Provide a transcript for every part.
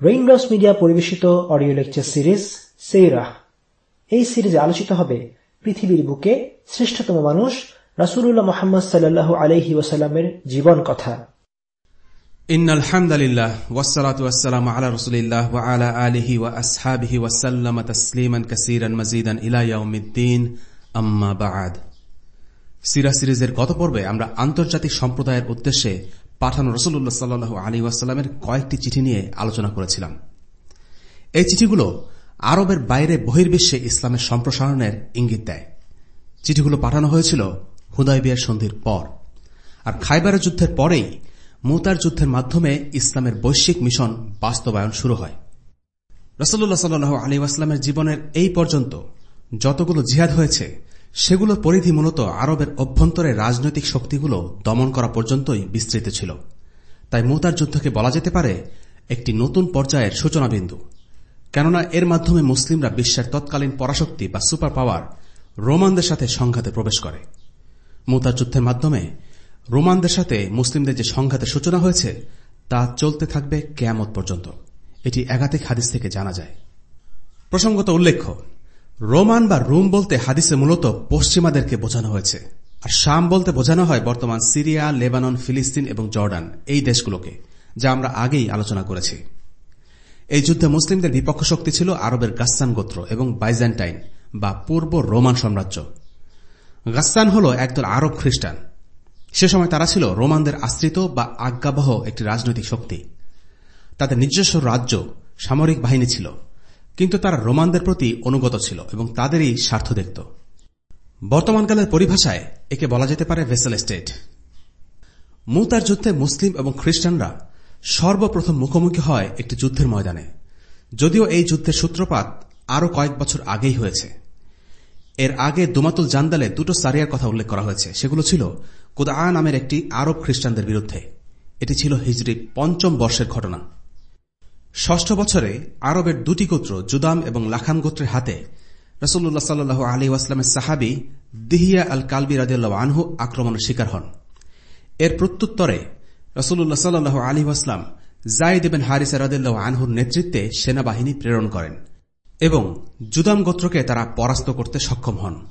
Raindrops media পরিবেশিত audio lecture series সেইরাহ এই সিরিজে আলোচিত হবে পৃথিবীর বুকে শ্রেষ্ঠতম মানুষ রাসুলুল্লাহ মোহাম্মদ সাল্লাহ আলহি ওসাল্লামের জীবন কথা إن الحمد لله والصلاة والسلام على رسول الله وعلى آله وأصحابه وسلم تسليما كثيرا مزيدا إلى يوم الدين أما بعد সিরা সিরিজের গত পর্বে আমরা আন্তর্জাতিক সম্প্রদায়ের উদ্দেশ্যে পাঠানো রসুল্লাহ সাল্লু আলী ওয়াসাল্লামের কয়েকটি চিঠি নিয়ে আলোচনা করেছিলাম। এই চিঠিগুলো আরবের বাইরে বহির্বিশ্বে ইসলামের সম্প্রসারণের ইঙ্গিত দেয়। চিঠিগুলো পাঠানো হয়েছিল হুদয়বিয়ার সন্ধির পর। আর খাইবারের যুদ্ধের পরেই মুতার যুদ্ধের মাধ্যমে ইসলামের বৈশ্বিক মিশন বাস্তবায়ন শুরু হয়। রসল্লাহ সাল্লু আলী আসলামের জীবনের এই পর্যন্ত যতগুলো জিহাদ হয়েছে সেগুলোর পরিধি মূলত আরবের অভ্যন্তরে রাজনৈতিক শক্তিগুলো দমন করা পর্যন্তই বিস্তৃত ছিল। তাই মুতার যুদ্ধকে বলা যেতে পারে একটি নতুন পর্যায়ের সূচনাবিন্দু। কেননা এর মাধ্যমে মুসলিমরা বিশ্বের তৎকালীন পরাশক্তি বা সুপার পাওয়ার রোমানদের সাথে সংঘাতে প্রবেশ করে। মুতার যুদ্ধের মাধ্যমে রোমানদের সাথে মুসলিমদের যে সংঘাতের সূচনা হয়েছে, তা চলতে থাকবে কেয়ামত পর্যন্ত। এটি একাধিক হাদিস থেকে জানা যায়। প্রসঙ্গত উল্লেখ্য রোমান বা রুম বলতে হাদিসে মূলত পশ্চিমাদেরকে বোঝানো হয়েছে। আর শাম বলতে বোঝানো হয় বর্তমান সিরিয়া, লেবানন, ফিলিস্তিন এবং জর্ডান, এই দেশগুলোকে, যা আমরা আগেই আলোচনা করেছি। এই যুদ্ধে মুসলিমদের বিপক্ষ শক্তি ছিল আরবের গাস্সান গোত্র এবং বাইজেন্টাইন বা পূর্ব রোমান সাম্রাজ্য। গাস্সান হল একদল আরব খ্রিস্টান। সে সময় তারা ছিল রোমানদের আশ্রিত বা আজ্ঞাবহ একটি রাজনৈতিক শক্তি। তাদের নিজস্ব রাজ্য, সামরিক বাহিনী ছিল। কিন্তু তারা রোমানদের প্রতি অনুগত ছিল এবং তাদেরই স্বার্থ দেখত। বর্তমানকালের পরিভাষায় একে বলা যেতে পারে ভেসেল স্টেট মুতার যুদ্ধে মুসলিম এবং খ্রিস্টানরা সর্বপ্রথম মুখোমুখি হয় একটি যুদ্ধের ময়দানে, যদিও এই যুদ্ধের সূত্রপাত আরও কয়েক বছর আগেই হয়েছে। এর আগে দুমাতুল জান্দালে দুটো সারিয়ার কথা উল্লেখ করা হয়েছে, সেগুলো ছিল কুদা নামের একটি আরব খ্রিস্টানদের বিরুদ্ধে। এটি ছিল হিজরির পঞ্চম বর্ষের ঘটনা। ষষ্ঠ বছরে আরবের দুটি গোত্র, জুদাম এবং লাখাম গোত্রের হাতে রসুল্লাহ সাল্লু আলী ওয়াসলামের সাহাবি দিহিয়া আল কালবি রাজিয়াল্লাহ আনহু আক্রমণের শিকার হন। এর প্রত্যুত্তরে রসুল্লাহ সাল্লু আলী ওয়াসলাম জাইদ এবেন হারিসা রাদিল্লাহ আনহুর নেতৃত্বে সেনাবাহিনী প্রেরণ করেন এবং জুদাম গোত্রকে তারা পরাস্ত করতে সক্ষম হন।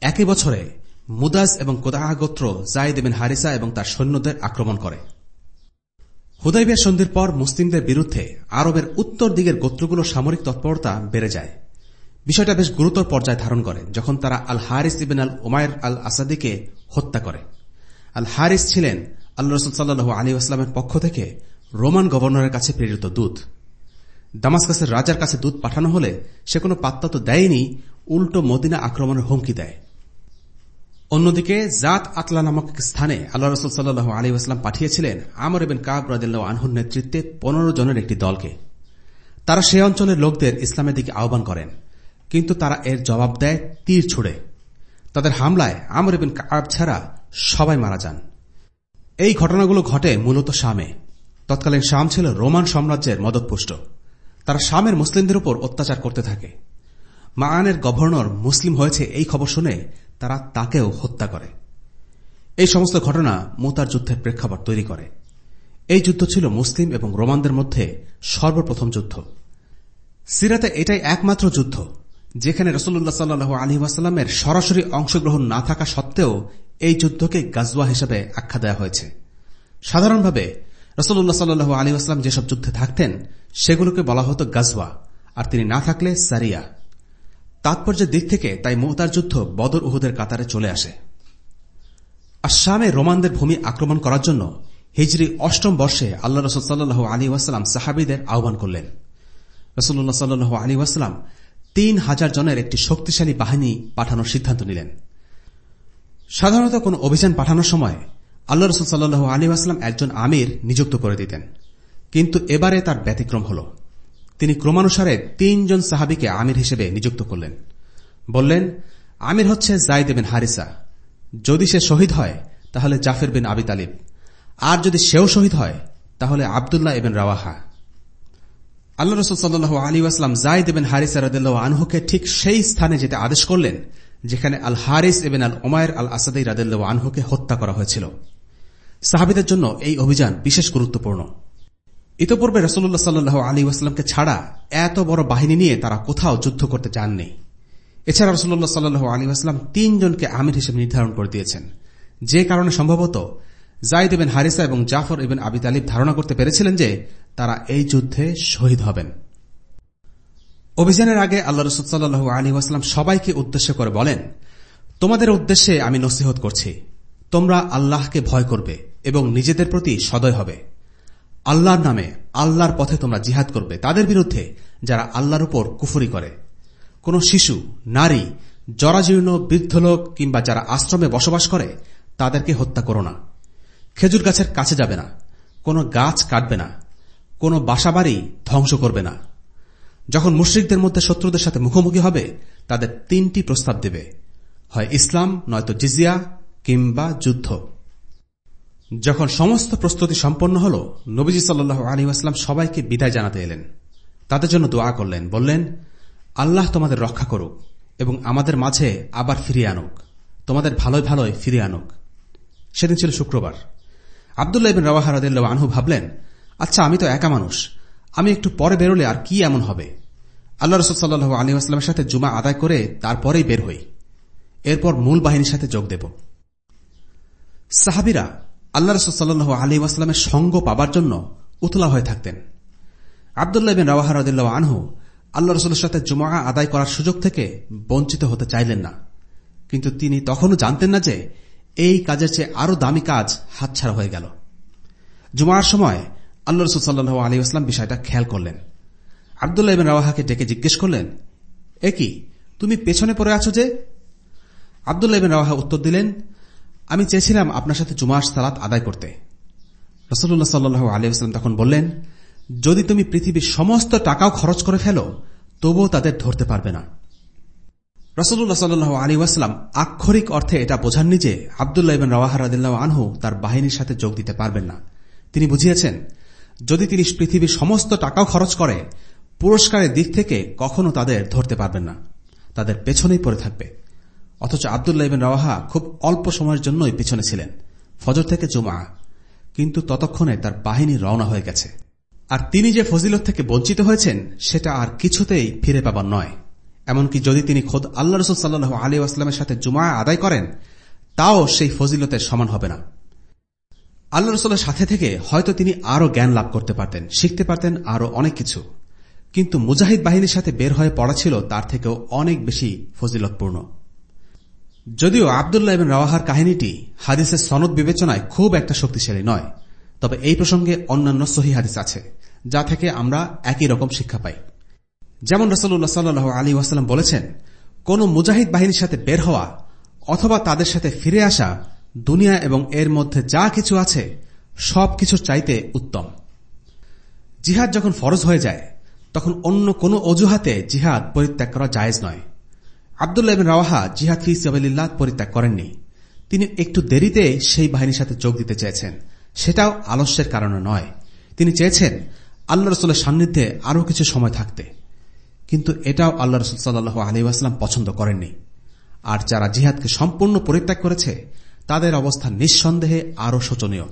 একই বছরে মুদাস এবং কোদাহ গোত্র জাইদ এবেন হারিসা এবং তার সৈন্যদের আক্রমণ করে। হুদাইবিয়া সন্ধির পর মুসলিমদের বিরুদ্ধে আরবের উত্তর দিকের গোত্রগুলো সামরিক তৎপরতা বেড়ে যায়। বিষয়টা বেশ গুরুতর পর্যায়ে ধারণ করে, যখন তারা আল হারিস ইবিন আল ওমায়ের আল আসাদিকে হত্যা করে। আল হারিস ছিলেন আল্লাহ রসুল সাল্লু আলী আসলামের পক্ষ থেকে রোমান গভর্নরের কাছে প্রেরিত দূত। দামাসকাসের রাজার কাছে দূত পাঠানো হলে সে কোনো পাত্তা তো দেয়নি, উল্টো মদিনা আক্রমণের হুমকি দেয়। অন্যদিকে জাত আতলা নামক স্থানে আল্লাহ রসুল সাল্লু আলী আসলাম পাঠিয়েছিলেন আমর এবেন কাব রাদিল্লা আনহুর নেতৃত্বে পনেরো জনের একটি দলকে। তারা সে অঞ্চলের লোকদের ইসলামের দিকে আহ্বান করেন, কিন্তু তারা এর জবাব দেয় তীর ছুড়ে। তাদের হামলায় আমর এবেন কাব ছাড়া সবাই মারা যান। এই ঘটনাগুলো ঘটে মূলত শামে। তৎকালীন শাম ছিল রোমান সাম্রাজ্যের মদতপুষ্ট। তারা শামের মুসলিমদের উপর অত্যাচার করতে থাকে। মায়ানের গভর্নর মুসলিম হয়েছে এই খবর শুনে তারা তাকেও হত্যা করে। এই সমস্ত ঘটনা মোতার যুদ্ধের প্রেক্ষাপট তৈরি করে। এই যুদ্ধ ছিল মুসলিম এবং রোমানদের মধ্যে সর্বপ্রথম যুদ্ধ। সিরাতে এটাই একমাত্র যুদ্ধ, যেখানে রসুল্লাহ সাল্লু আলী ওয়াসাল্লামের সরাসরি অংশগ্রহণ না থাকা সত্ত্বেও এই যুদ্ধকে গাজওয়া হিসেবে আখ্যা দেওয়া হয়েছে। সাধারণভাবে রসুল্লাহ সাল্লু আসলাম যেসব যুদ্ধে থাকতেন, সেগুলোকে বলা হতো গাজওয়া, আর তিনি না থাকলে সারিয়া। তাৎপর্যের দিক থেকে তাই মোহতার যুদ্ধ বদর উহুদের কাতারে চলে আসে। আসামে রোমানদের ভূমি আক্রমণ করার জন্য হিজরি অষ্টম বর্ষে আল্লাহ রসুল সাল্লু আলী ওয়াসালাম সাহাবিদের আহ্বান করলেন। রসুল্লাহ সাল্লু আলী ওয়াসালাম তিন হাজার জনের একটি শক্তিশালী বাহিনী পাঠানোর সিদ্ধান্ত নিলেন। সাধারণত কোন অভিযান পাঠানোর সময় আল্লাহ রসুল সাল্লু আলী আসলাম একজন আমির নিযুক্ত করে দিতেন। কিন্তু এবারে তার ব্যতিক্রম হল। তিনি ক্রমানুসারে তিনজন সাহাবিকে আমির হিসেবে নিযুক্ত করলেন। বললেন, আমির হচ্ছে জাইদ বিন হারিসা। যদি সে শহীদ হয়, তাহলে জাফর বিন আবি তালিব। আর যদি সেও শহীদ হয়, তাহলে আবদুল্লাহ এবেন রাওয়াহা। আল্লাহ রসুল সাল্লু আলী আসলাম জাইদ এবেন হারিসা রদুল্লাহ আনহুকে ঠিক সেই স্থানে যেতে আদেশ করলেন, যেখানে আল হারিস এবেন আল ওমায়ের আল আসাদাই রাদুল্লাহ আনহুকে হত্যা করা হয়েছিল। সাহাবিদের জন্য এই অভিযান বিশেষ গুরুত্বপূর্ণ। ইতপূর্বে রসুল্লাহ সাল্লু আলী ওয়াস্লামকে ছাড়া এত বড় বাহিনী নিয়ে তারা কোথাও যুদ্ধ করতে চাননি। এছাড়া রসুল্লাহ সাল্লু আলী আসলাম তিনজনকে আমির হিসেবে নির্ধারণ করে দিয়েছেন। যে কারণে সম্ভবত জাইদ ইবেন হারিসা এবং জাফর ইবেন আবি তালিব ধারণা করতে পেরেছিলেন যে তারা এই যুদ্ধে শহীদ হবেন। অভিযানের আগে আল্লাহ রসুল্লাহ আলী আসলাম সবাইকে উদ্দেশ্য করে বলেন, তোমাদের উদ্দেশ্যে আমি নসিহত করছি। তোমরা আল্লাহকে ভয় করবে এবং নিজেদের প্রতি সদয় হবে। আল্লাহর নামে আল্লাহর পথে তোমরা জিহাদ করবে। তাদের বিরুদ্ধে যারা আল্লাহর উপর কুফুরি করে। কোন শিশু, নারী, জরাজীর্ণ, বৃদ্ধ লোক কিংবা যারা আশ্রমে বসবাস করে, তাদেরকে হত্যা করো না। খেজুর গাছের কাছে যাবে না। কোনো গাছ কাটবে না। কোনো বাসাবাড়ি ধ্বংস করবে না। যখন মুশ্রিকদের মধ্যে শত্রুদের সাথে মুখোমুখি হবে, তাদের তিনটি প্রস্তাব দেবে। হয় ইসলাম, নয়তো জিজিয়া কিংবা যুদ্ধ। যখন সমস্ত প্রস্তুতি সম্পন্ন হল, নবীজি সাল্লু আলী আসলাম সবাইকে বিদায় জানাতে এলেন। তাদের জন্য দোয়া করলেন, বললেন, আল্লাহ তোমাদের রক্ষা করুক এবং আমাদের মাঝে আবার ফিরিয়ে আনুক। তোমাদের ভালোই ভালোই ফিরিয়ে আনুক। সেদিন ছিল শুক্রবার। আবদুল্লাহ ইবিন রওয়াহারদুল্লাহ আনহু ভাবলেন আচ্ছা আমি তো একা মানুষ। আমি একটু পরে বেরোলে আর কি এমন হবে? আল্লাহ রসুল আলী আসলামের সাথে জুমা আদায় করে তারপরেই বের হই। এরপর মূল বাহিনীর সাথে যোগ দেব। সাহাবিরা আল্লাহ রসুল সাল্লু আলী আসলামের সঙ্গ পাবার জন্য উতলা হয়ে থাকতেন। আবদুল্লাহ বিন রওয়াহারদুল্লাহ আনহু আল্লাহ রসুলের সাথে জুমা আদায় করার সুযোগ থেকে বঞ্চিত হতে চাইলেন না। কিন্তু তিনি তখনও জানতেন না যে এই কাজের চেয়ে আরও দামি কাজ হাতছাড়া হয়ে গেল। জুমার সময় আল্লাহ রসুল সাল্লু আলী আসলাম বিষয়টা খেয়াল করলেন। আবদুল্লাহ ইবিন রাওয়াহাকে ডেকে জিজ্ঞেস করলেন, এ কি, তুমি পেছনে পড়ে আছো যে? আবদুল্লাহ ইবিন রাওয়াহা উত্তর দিলেন আমি চেয়েছিলাম আপনার সাথে জুমার সালাত আদায় করতে। রসুল্লাহ সাল্লু আলী আসলাম তখন বললেন, যদি তুমি পৃথিবীর সমস্ত টাকাও খরচ করে ফেলো, তবুও তাদের ধরতে পারবে না। রসুল্লাহ সাল্লু আলী ওয়াসলাম আক্ষরিক অর্থে এটা বোঝাননি যে আবদুল্লাহ ইবেন রওয়াহারাদিল্লাহ আনহু তার বাহিনীর সাথে যোগ দিতে পারবেন না। তিনি বুঝিয়েছেন, যদি তিনি পৃথিবীর সমস্ত টাকাও খরচ করে, পুরস্কারের দিক থেকে কখনো তাদের ধরতে পারবেন না। তাদের পেছনেই পড়ে থাকবে। অথচ আবদুল্লাহ ইবেন রওয়াহা খুব অল্প সময়ের জন্যই পিছনে ছিলেন, ফজর থেকে জুমা কিন্তু ততক্ষণে তার বাহিনী রওনা হয়ে গেছে। আর তিনি যে ফজিলত থেকে বঞ্চিত হয়েছেন, সেটা আর কিছুতেই ফিরে পাবার নয়। এমনকি যদি তিনি খোদ আল্লাহ রসুল সাল্লু আলী আসলামের সাথে জুমা আদায় করেন, তাও সেই ফজিলতের সমান হবে না। আল্লাহ রসুলের সাথে থেকে হয়তো তিনি আরও জ্ঞান লাভ করতে পারতেন, শিখতে পারতেন আরও অনেক কিছু। কিন্তু মুজাহিদ বাহিনীর সাথে বের হয়ে পড়া ছিল তার থেকেও অনেক বেশি ফজিলতপূর্ণ। যদিও আবদুল্লাহ এবং রাওয়াহার কাহিনীটি হাদিসের সনদ বিবেচনায় খুব একটা শক্তিশালী নয়, তবে এই প্রসঙ্গে অন্যান্য সহি হাদিস আছে, যা থেকে আমরা একই রকম শিক্ষা পাই। যেমন রসল্লাহ সাল্লু আলী ওয়াসাল্লাম বলেছেন, কোন মুজাহিদ বাহিনীর সাথে বের হওয়া অথবা তাদের সাথে ফিরে আসা দুনিয়া এবং এর মধ্যে যা কিছু আছে, সব কিছুর চাইতে উত্তম। জিহাদ যখন ফরজ হয়ে যায়, তখন অন্য কোনো অজুহাতে জিহাদ পরিত্যাগ করা জায়েজ নয়। আবদুল্লাহ রাওয়াহা জিহাদ ফি সাবিল্লাহ পরিত্যাগ করেননি। তিনি একটু দেরিতে সেই বাহিনীর সাথে যোগ দিতে চেয়েছেন। সেটাও আলস্যের কারণে নয়। তিনি চেয়েছেন আল্লাহ রসুলের সান্নিধ্যে আরও কিছু সময় থাকতে। কিন্তু এটাও আল্লাহ রসুল সাল্লাহ আলী আসলাম পছন্দ করেননি। আর যারা জিহাদকে সম্পূর্ণ পরিত্যাগ করেছে, তাদের অবস্থা নিঃসন্দেহে আরও শোচনীয়।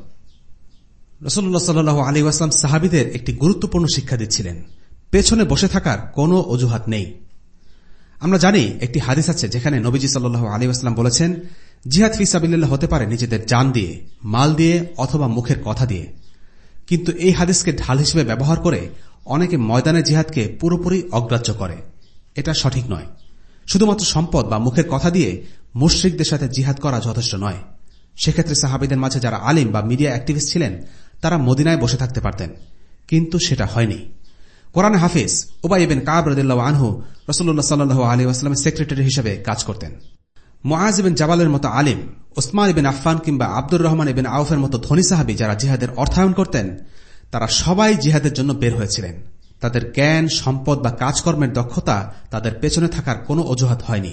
রসুল্লাহ সাল্লু আসলাম সাহাবিদের একটি গুরুত্বপূর্ণ শিক্ষা দিচ্ছিলেন। পেছনে বসে থাকার কোনো অজুহাত নেই। আমরা জানি একটি হাদিস আছে যেখানে নবীজি সাল্লু আলী আসলাম বলেছেন, জিহাদ ফিসাবিল্লাহ হতে পারে নিজেদের যান দিয়ে, মাল দিয়ে অথবা মুখের কথা দিয়ে। কিন্তু এই হাদিসকে ঢাল হিসেবে ব্যবহার করে অনেকে ময়দানে জিহাদকে পুরোপুরি অগ্রাহ্য করে। এটা সঠিক নয়। শুধুমাত্র সম্পদ বা মুখের কথা দিয়ে মুশ্রিকদের সাথে জিহাদ করা যথেষ্ট নয়। সেক্ষেত্রে সাহাবিদের মাঝে যারা আলিম বা মিডিয়া অ্যাক্টিভিস্ট ছিলেন, তারা মদিনায় বসে থাকতে পারতেন। কিন্তু সেটা হয়নি। কোরআন হাফিজ ওবাই ইবেন কাব রদুল্লাহ আনহু রসুল্লাহ সাল্লু আলী আসলামের সেক্রেটারি হিসেবে কাজ করতেন। মোয়াজ ইবেন জাবালের মতো আলিম ওসমান ইবেন আফফান কিংবা আব্দুর রহমান ইবেন আউফের মতো ধনী সাহাবি যারা জিহাদের অর্থায়ন করতেন, তারা সবাই জিহাদের জন্য বের হয়েছিলেন। তাদের জ্ঞান, সম্পদ বা কাজকর্মের দক্ষতা তাদের পেছনে থাকার কোনো অজুহাত হয়নি।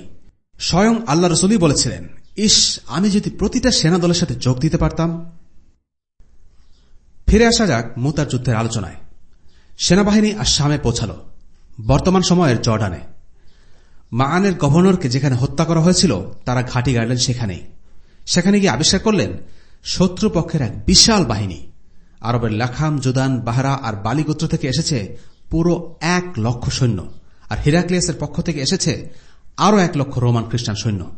স্বয়ং আল্লাহ রসুলই বলেছিলেন ইস আমি যদি প্রতিটা সেনা দলের সাথে যোগ দিতে পারতাম? ফিরে আসা যাক মুতার যুদ্ধের আলোচনায়। সেনাবাহিনী আর শামে পৌঁছাল। বর্তমান সময়ের জর্ডানে। মাআনের গভর্নরকে যেখানে হত্যা করা হয়েছিল, তারা ঘাঁটি গাড়লেন সেখানেই। সেখানে গিয়ে আবিষ্কার করলেন, শত্রুপক্ষের এক বিশাল বাহিনী। আরবের লাখাম, জুদান, বাহারা আর বালিগোত্র থেকে এসেছে পুরো এক লক্ষ সৈন্য। আর হিরাক্লিয়াসের পক্ষ থেকে এসেছে আরও এক লক্ষ রোমান খ্রিস্টান সৈন্য।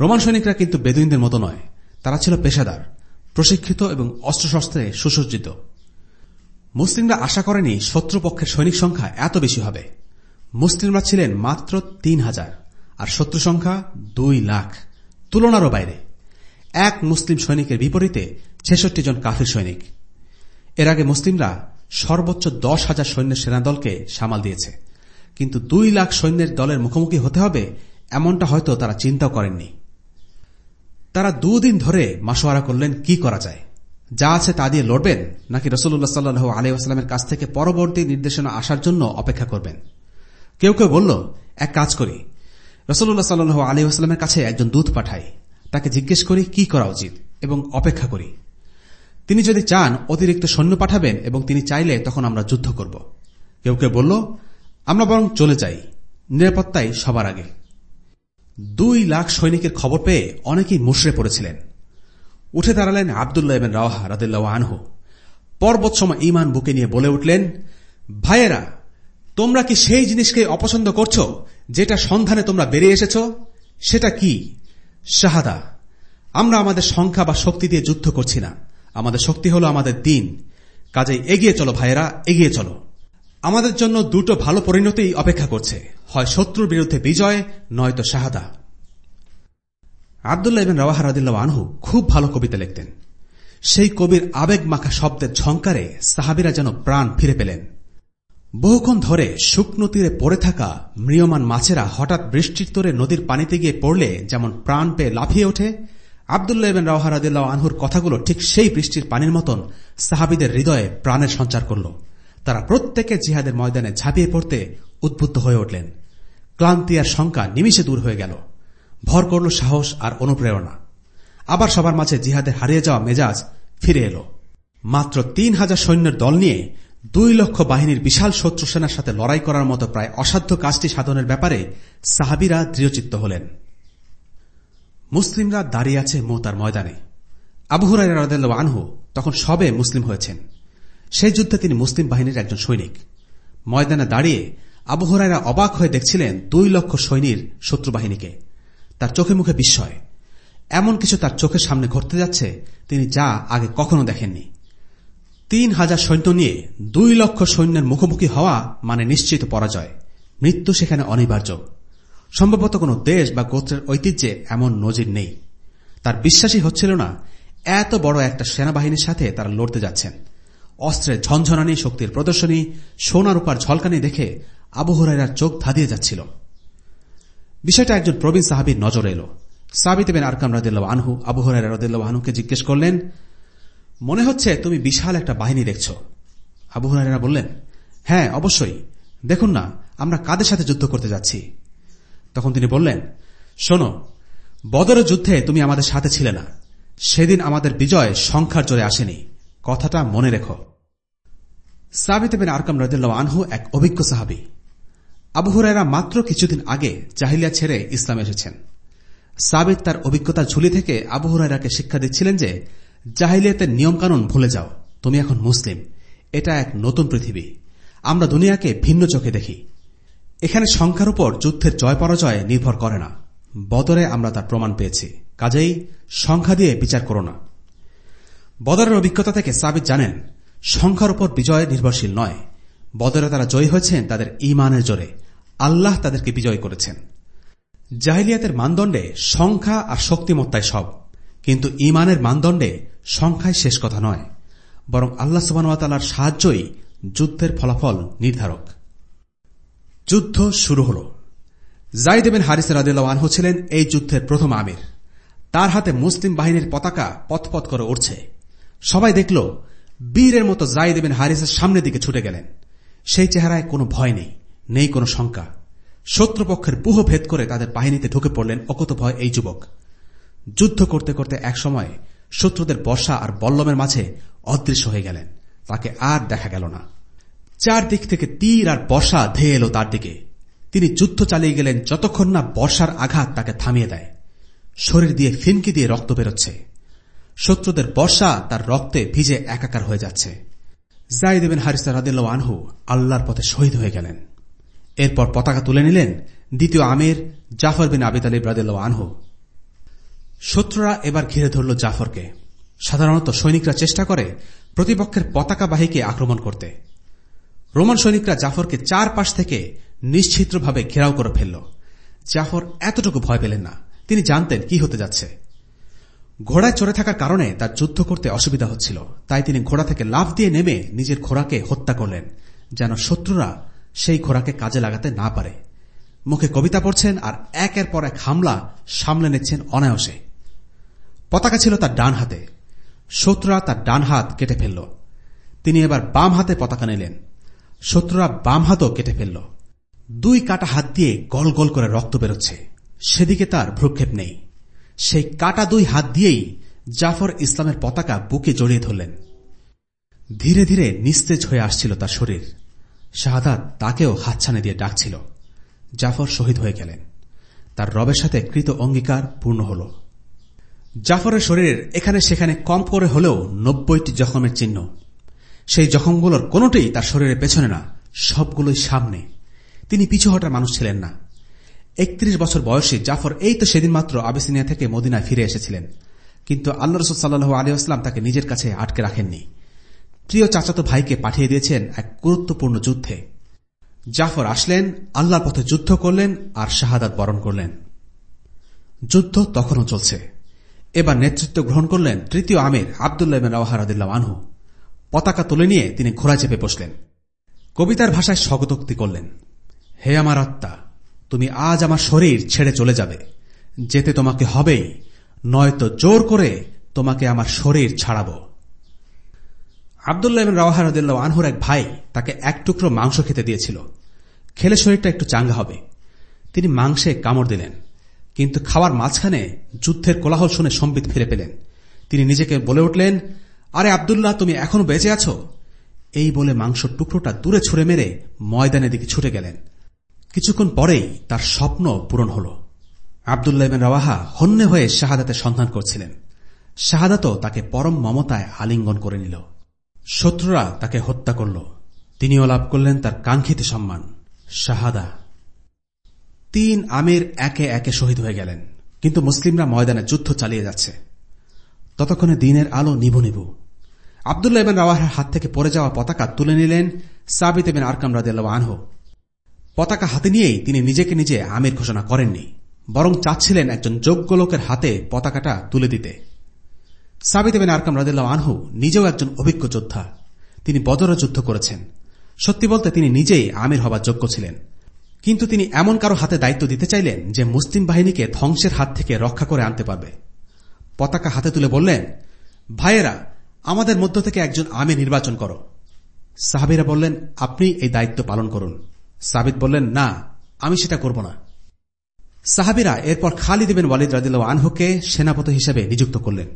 রোমান সৈনিকরা কিন্তু বেদুইনদের মতো নয়, তারা ছিল পেশাদার, প্রশিক্ষিত এবং অস্ত্রশস্ত্রে সুসজ্জিত। মুসলিমরা আশা করেনি শত্রুপক্ষের সৈনিক সংখ্যা এত বেশি হবে। মুসলিমরা ছিলেন মাত্র তিন হাজার, আর শত্রু সংখ্যা দুই লাখ। তুলনারও বাইরে, এক মুসলিম সৈনিকের বিপরীতে ছেষট্টি জন কাফির সৈনিক। এর আগে মুসলিমরা সর্বোচ্চ দশ হাজার সৈন্যের সেনাদলকে সামাল দিয়েছে। কিন্তু দুই লাখ সৈন্যের দলের মুখোমুখি হতে হবে এমনটা হয়তো তারা চিন্তাও করেননি। তারা দুদিন ধরে মাসোয়ারা করলেন কি করা যায়? যা আছে তা দিয়ে লড়বেন, নাকি রসুল্লাহ সাল্লু আলিউসালামের কাছ থেকে পরবর্তী নির্দেশনা আসার জন্য অপেক্ষা করবেন? কেউ কেউ বলল, এক কাজ করি। রসুল্লাহ সাল্লু আলিউসালামের কাছে একজন দূত পাঠাই, তাকে জিজ্ঞেস করি, কি করা উচিত? এবং অপেক্ষা করি। তিনি যদি চান, অতিরিক্ত সৈন্য পাঠাবেন এবং তিনি চাইলে তখন আমরা যুদ্ধ করব। কেউ কেউ বলল, আমরা বরং চলে যাই, নিরাপত্তাই সবার আগে। দুই লাখ সৈনিকের খবর পেয়ে অনেকেই মুশড়ে পড়েছিলেন। উঠে দাঁড়ালেন আবদুল্লাহ এবেন রাওহা রাদিল্লাহ আনহু। পর্বত সময় ইমান বুকে নিয়ে বলে উঠলেন, ভাইয়েরা, তোমরা কি সেই জিনিসকে অপছন্দ করছ যেটা সন্ধানে তোমরা বেরিয়ে এসেছ? সেটা কি? শাহাদা, আমরা আমাদের সংখ্যা বা শক্তি দিয়ে যুদ্ধ করছি না। আমাদের শক্তি হল আমাদের দিন। কাজেই এগিয়ে চলো ভাইয়েরা, এগিয়ে চলো। আমাদের জন্য দুটো ভালো পরিণতি অপেক্ষা করছে। হয় শত্রুর বিরুদ্ধে বিজয়, নয়তো শাহাদা। আবদুল্লাহ ইবেন রাওয়াহ রাদিল্লাহ আনহু খুব ভালো কবিতা লিখতেন। সেই কবির আবেগ মাখা শব্দের ঝঙ্কারে সাহাবিরা যেন প্রাণ ফিরে পেলেন। বহুক্ষণ ধরে শুকনো তীরে পড়ে থাকা মৃয়মান মাছেরা হঠাৎ বৃষ্টির তোরে নদীর পানিতে গিয়ে পড়লে যেমন প্রাণ পেয়ে লাফিয়ে ওঠে, আবদুল্লাহ ইবেন রাওয়াহ রাদিল্লাহ আনহুর কথাগুলো ঠিক সেই বৃষ্টির পানির মতন সাহাবিদের হৃদয়ে প্রাণের সঞ্চার করল। তারা প্রত্যেকে জিহাদের ময়দানে ঝাঁপিয়ে পড়তে উদ্বুদ্ধ হয়ে উঠলেন। ক্লান্তি আর শঙ্কা নিমিষে দূর হয়ে গেল। ভর করল সাহস আর অনুপ্রেরণা। আবার সবার মাঝে জিহাদের হারিয়ে যাওয়া মেজাজ ফিরে এলো। মাত্র তিন হাজার সৈন্যের দল নিয়ে দুই লক্ষ বাহিনীর বিশাল শত্রু সেনার সাথে লড়াই করার মতো প্রায় অসাধ্য কাজটি সাধনের ব্যাপারে সাহাবিরা দৃঢ়চিত্ত হলেন। মুসলিমরা দাঁড়িয়ে আছে মোতার ময়দানে। আবহুরাই আনহু তখন সবে মুসলিম হয়েছেন। সেই যুদ্ধে তিনি মুসলিম বাহিনীর একজন সৈনিক। ময়দানে দাঁড়িয়ে আবহরাইরা অবাক হয়ে দেখছিলেন দুই লক্ষ সৈনির শত্রু বাহিনীকে। তার চোখে মুখে বিস্ময়। এমন কিছু তার চোখের সামনে ঘটতে যাচ্ছে, তিনি যা আগে কখনো দেখেননি। তিন হাজার সৈন্য নিয়ে দুই লক্ষ সৈন্যের মুখোমুখি হওয়া মানে নিশ্চিত পরাজয়। মৃত্যু সেখানে অনিবার্য। সম্ভবত কোন দেশ বা গোত্রের ঐতিহ্যে এমন নজির নেই। তার বিশ্বাসই হচ্ছিল না, এত বড় একটা সেনাবাহিনীর সাথে তারা লড়তে যাচ্ছেন। অস্ত্রের ঝনঝনানি শক্তির প্রদর্শনী সোনার উপর ঝলকানি দেখে আবহরাইরার চোখ ধাঁধিয়ে যাচ্ছিল। বিষয়টা একজন প্রবীণ সাহাবির নজরে এলো। সাবিত বেন আরকাম রাদিল্লাহ আনহু, আবু হরাইরা রাদিল্লাহ আনহুকে জিজ্ঞেস করলেন, মনে হচ্ছে তুমি বিশাল একটা বাহিনী দেখছ? আবু হরাইরা বললেন হ্যাঁ অবশ্যই। দেখুন না, আমরা কাদের সাথে যুদ্ধ করতে যাচ্ছি? তখন তিনি বললেন, শোনো, বদরের যুদ্ধে তুমি আমাদের সাথে ছিলে না। সেদিন আমাদের বিজয় সংখ্যার জোরে আসেনি। কথাটা মনে রেখো। সাবিত আরকাম রাদিল্লাহ আনহু এক অভিজ্ঞ সাহাবি আবু হুরায়রা মাত্র কিছুদিন আগে জাহিলিয়া ছেড়ে ইসলাম এসেছেন। সাবিত তার অভিজ্ঞতার ঝুলি থেকে আবু হুরায়রাকে শিক্ষা দিচ্ছিলেন যে জাহিলিয়াতের নিয়মকানুন ভুলে যাও, তুমি এখন মুসলিম, এটা এক নতুন পৃথিবী, আমরা দুনিয়াকে ভিন্ন চোখে দেখি। এখানে সংখ্যার উপর যুদ্ধের জয় পরাজয় নির্ভর করে না, বদরে আমরা তার প্রমাণ পেয়েছি, কাজেই সংখ্যা দিয়ে বিচার করো না। বদরের অভিজ্ঞতা থেকে সাবিত জানেন, সংখ্যার উপর বিজয় নির্ভরশীল নয়, বদরে তারা জয়ী হয়েছেন তাদের ইমানের জোরে আল্লাহ তাদেরকে বিজয় করেছেন। জাহিলিয়াতের মানদণ্ডে সংখ্যা আর শক্তিমত্তায় সব, কিন্তু ইমানের মানদণ্ডে সংখ্যায় শেষ কথা নয়, বরং আল্লাহ সুবাহতালার সাহায্যই যুদ্ধের ফলাফল নির্ধারক। যুদ্ধ শুরু হল। জাইদেবেন হারিস রাদিল্লাহ ছিলেন এই যুদ্ধের প্রথম আমির। তার হাতে মুসলিম বাহিনীর পতাকা পথপথ করে উঠছে সবাই দেখল, বীরের মতো জাইদেবেন হারিসের সামনের দিকে ছুটে গেলেন। সেই চেহারায় কোনো ভয় নেই। নেই কোনো শঙ্কা। শত্রুপক্ষের বুহ ভেদ করে তাদের বাহিনীতে ঢুকে পড়লেন অকত ভয় এই যুবক। যুদ্ধ করতে করতে এক সময় শত্রুদের বর্ষা আর বল্লমের মাঝে অদৃশ্য হয়ে গেলেন। তাকে আর দেখা গেল না। চারদিক থেকে তীর আর বর্ষা ধেয়ে এলো তার দিকে। তিনি যুদ্ধ চালিয়ে গেলেন যতক্ষণ না বর্ষার আঘাত তাকে থামিয়ে দেয়। শরীর দিয়ে ফিনকি দিয়ে রক্ত বেরোচ্ছে। শত্রুদের বর্ষা তার রক্তে ভিজে একাকার হয়ে যাচ্ছে। জাইদ বিন হারিসা রাদিল্লা আনহু আল্লাহর পথে শহীদ হয়ে গেলেন। এরপর পতাকা তুলে নিলেন দ্বিতীয় আমির জাফর বিন আবিদ আলী রাদিল্লা আনহু। শত্রুরা এবার ঘিরে ধরল জাফরকে। সাধারণত সৈনিকরা চেষ্টা করে প্রতিপক্ষের পতাকা পতাকাবাহীকে আক্রমণ করতে। রোমান সৈনিকরা জাফরকে চার পাশ থেকে নিশ্চিত্রভাবে ঘেরাও করে ফেলল। জাফর এতটুকু ভয় পেলেন না। তিনি জানতেন কি হতে যাচ্ছে। ঘোড়ায় চড়ে থাকার কারণে তার যুদ্ধ করতে অসুবিধা হচ্ছিল। তাই তিনি ঘোড়া থেকে লাভ দিয়ে নেমে নিজের ঘোড়াকে হত্যা করলেন, যেন শত্রুরা সেই ঘোড়াকে কাজে লাগাতে না পারে। মুখে কবিতা পড়ছেন আর একের পর এক হামলা সামলে নিচ্ছেন অনায়সে। পতাকা ছিল তার ডান হাতে। শত্রুরা তার ডান হাত কেটে ফেলল। তিনি এবার বাম হাতে পতাকা নিলেন। শত্রুরা বাম হাতও কেটে ফেলল। দুই কাটা হাত দিয়ে গল গল করে রক্ত বেরোচ্ছে। সেদিকে তার ভ্রুক্ষেপ নেই। সেই কাটা দুই হাত দিয়েই জাফর ইসলামের পতাকা বুকে জড়িয়ে ধরলেন। ধীরে ধীরে নিস্তেজ হয়ে আসছিল তার শরীর। শাহাদাত তাকেও হাতছানে দিয়ে ডাকছিল। জাফর শহীদ হয়ে গেলেন। তার রবের সাথে কৃত অঙ্গীকার পূর্ণ হল। জাফরের শরীরের এখানে সেখানে কম করে হলেও নব্বইটি জখমের চিহ্ন। সেই জখমগুলোর কোনটাই তার শরীরের পেছনে না, সবগুলোই সামনে। তিনি পিছু হটার মানুষ ছিলেন না। একত্রিশ বছর বয়সে জাফর এই তো সেদিন মাত্র আবেসিনিয়া থেকে মদিনায় ফিরে এসেছিলেন। কিন্তু আল্লাহ রসুল সাল্লু আলিয়াস্লাম তাকে নিজের কাছে আটকে রাখেননি। প্রিয় চাচাতো ভাইকে পাঠিয়ে দিয়েছেন এক গুরুত্বপূর্ণ যুদ্ধে। জাফর আসলেন, আল্লাহর পথে যুদ্ধ করলেন আর শাহাদাত বরণ করলেন। যুদ্ধ তখনও চলছে। এবার নেতৃত্ব গ্রহণ করলেন তৃতীয় আমির আবদুল্লাহ রাওয়াহারাদিল্লা আনহু। পতাকা তুলে নিয়ে তিনি ঘোড়া চেপে বসলেন। কবিতার ভাষায় স্বগতোক্তি করলেন, হে আমার আত্মা, তুমি আজ আমার শরীর ছেড়ে চলে যাবে। যেতে তোমাকে হবেই, নয়তো জোর করে তোমাকে আমার শরীর ছাড়াব। আবদুল্লাহ রাওয়াহারদুল্লাহ আনহুর এক ভাই তাকে এক টুকরো মাংস খেতে দিয়েছিল। খেলে শরীরটা একটু চাঙ্গা হবে। তিনি মাংসে কামড় দিলেন, কিন্তু খাওয়ার মাঝখানে যুদ্ধের কোলাহল শুনে সম্বিত ফিরে পেলেন। তিনি নিজেকে বলে উঠলেন, আরে আবদুল্লাহ, তুমি এখনও বেঁচে আছো? এই বলে মাংসর টুকরোটা দূরে ছুড়ে মেরে ময়দানের দিকে ছুটে গেলেন। কিছুক্ষণ পরেই তার স্বপ্ন পূরণ হল। আবদুল্লাহ রাওয়াহা হন্যে হয়ে শাহাদাতের সন্ধান করছিলেন। শাহাদাতও তাকে পরম মমতায় আলিঙ্গন করে নিল। শত্রুরা তাকে হত্যা করল। তিনিও লাভ করলেন তার কাঙ্ক্ষিত সম্মান, শাহাদা। তিন আমির একে একে শহীদ হয়ে গেলেন, কিন্তু মুসলিমরা ময়দানে যুদ্ধ চালিয়ে যাচ্ছে। ততক্ষণে দিনের আলো নিভু নিভু। আবদুল্লাহ এবেন রাওয়াহের হাত থেকে পড়ে যাওয়া পতাকা তুলে নিলেন সাবিত এবেন আরকাম রাদিল্লাহ আনহু। পতাকা হাতে নিয়েই তিনি নিজেকে নিজে আমির ঘোষণা করেননি, বরং চাচ্ছিলেন একজন যোগ্য লোকের হাতে পতাকাটা তুলে দিতে। সাবিত এবেন আরকাম রাদিল্লাহ আনহু নিজেও একজন অভিজ্ঞ যোদ্ধা। তিনি বদর যুদ্ধ করেছেন। সত্যি বলতে তিনি নিজেই আমির হবার যোগ্য ছিলেন। কিন্তু তিনি এমন কারও হাতে দায়িত্ব দিতে চাইলেন যে মুসলিম বাহিনীকে ধ্বংসের হাত থেকে রক্ষা করে আনতে পারবে। পতাকা হাতে তুলে বললেন, ভাইয়েরা, আমাদের মধ্য থেকে একজন আমে নির্বাচন করো। সাহাবিরা বললেন, আপনি এই দায়িত্ব পালন করুন। সাবিদ বললেন, না, আমি সেটা করব না। সাহাবিরা এরপর খালিদ বিন ওয়ালিদ রাদিল আনহুকে সেনাপতি হিসেবে নিযুক্ত করলেন।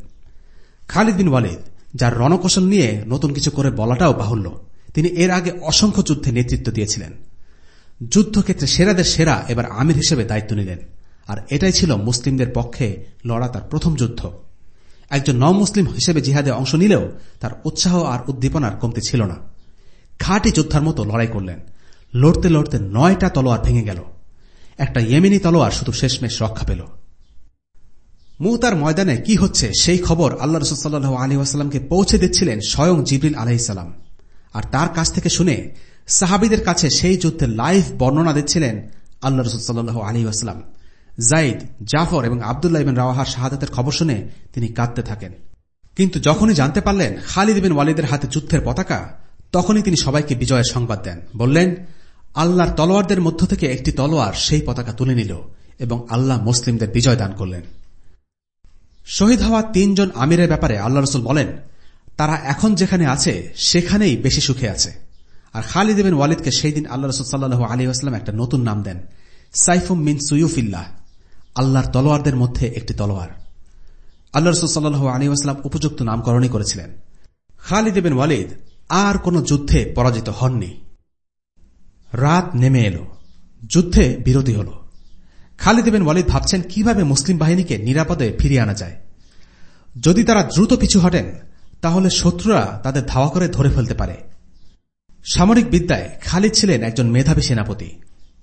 খালিদ বিন ওয়ালিদ, যার রণকৌশল নিয়ে নতুন কিছু করে বলাটাও বাহুল্য। তিনি এর আগে অসংখ্য যুদ্ধে নেতৃত্ব দিয়েছিলেন। যুদ্ধক্ষেত্রে সেরাদের সেরা এবার আমির হিসেবে দায়িত্ব নিলেন। আর এটাই ছিল মুসলিমদের পক্ষে লড়া তার প্রথম যুদ্ধ। একজন ন মুসলিম হিসেবে জিহাদে অংশ নিলেও তার উৎসাহ আর উদ্দীপনার কমতি ছিল না। খাটি যোদ্ধার মতো লড়াই করলেন। লড়তে লড়তে নয়টা তলোয়ার ভেঙে গেল। একটা ইয়েমিনি তলোয়ার শুধু শেষমেশ রক্ষা পেল। মুতার ময়দানে কি হচ্ছে সেই খবর আল্লাহ রসুল্লাহ আলী আসালামকে পৌঁছে দিচ্ছিলেন স্বয়ং জিবরিল আলহিসাল্লাম আর তার কাছ থেকে শুনে সাহাবিদের কাছে সেই যুদ্ধের লাইভ বর্ণনা দিচ্ছিলেন আল্লাহ রসুল্লাহ আলী আসলাম জাইদ, জাফর এবং আবদুল্লাহ ইবেন রাওয়াহার শাহাদাতের খবর শুনে তিনি কাঁদতে থাকেন। কিন্তু যখনই জানতে পারলেন খালিদ বিন ওয়ালিদের হাতে যুদ্ধের পতাকা, তখনই তিনি সবাইকে বিজয়ের সংবাদ দেন। বললেন, আল্লাহর তলোয়ারদের মধ্য থেকে একটি তলোয়ার সেই পতাকা তুলে নিল এবং আল্লাহ মুসলিমদের বিজয় দান করলেন। শহীদ হওয়া তিনজন আমিরের ব্যাপারে আল্লাহ রসুল বলেন, তারা এখন যেখানে আছে, সেখানেই বেশি সুখে আছে। আর খালিদ বিন ওয়ালিদকে সেই দিন আল্লাহ রসুল সাল্লু আলী আসলাম একটা নতুন নাম দেন, সাইফুম মিন সুয়ুফিল্লাহ, আল্লাহর তলোয়ারদের মধ্যে একটি তলোয়ার। আল্লাহ রসুল সাল্লু আলী আসলাম উপযুক্ত নামকরণই করেছিলেন। খালিদ বিন ওয়ালিদ আর কোন যুদ্ধে পরাজিত হননি। রাত নেমে এলো, যুদ্ধে বিরতি হল। খালিদ বিন ওয়ালিদ ভাবছেন কীভাবে মুসলিম বাহিনীকে নিরাপদে ফিরিয়ে আনা যায়। যদি তারা দ্রুত পিছু হটেন, তাহলে শত্রুরা তাদের ধাওয়া করে ধরে ফেলতে পারে। সামরিক বিদ্যায় খালিদ ছিলেন একজন মেধাবী সেনাপতি।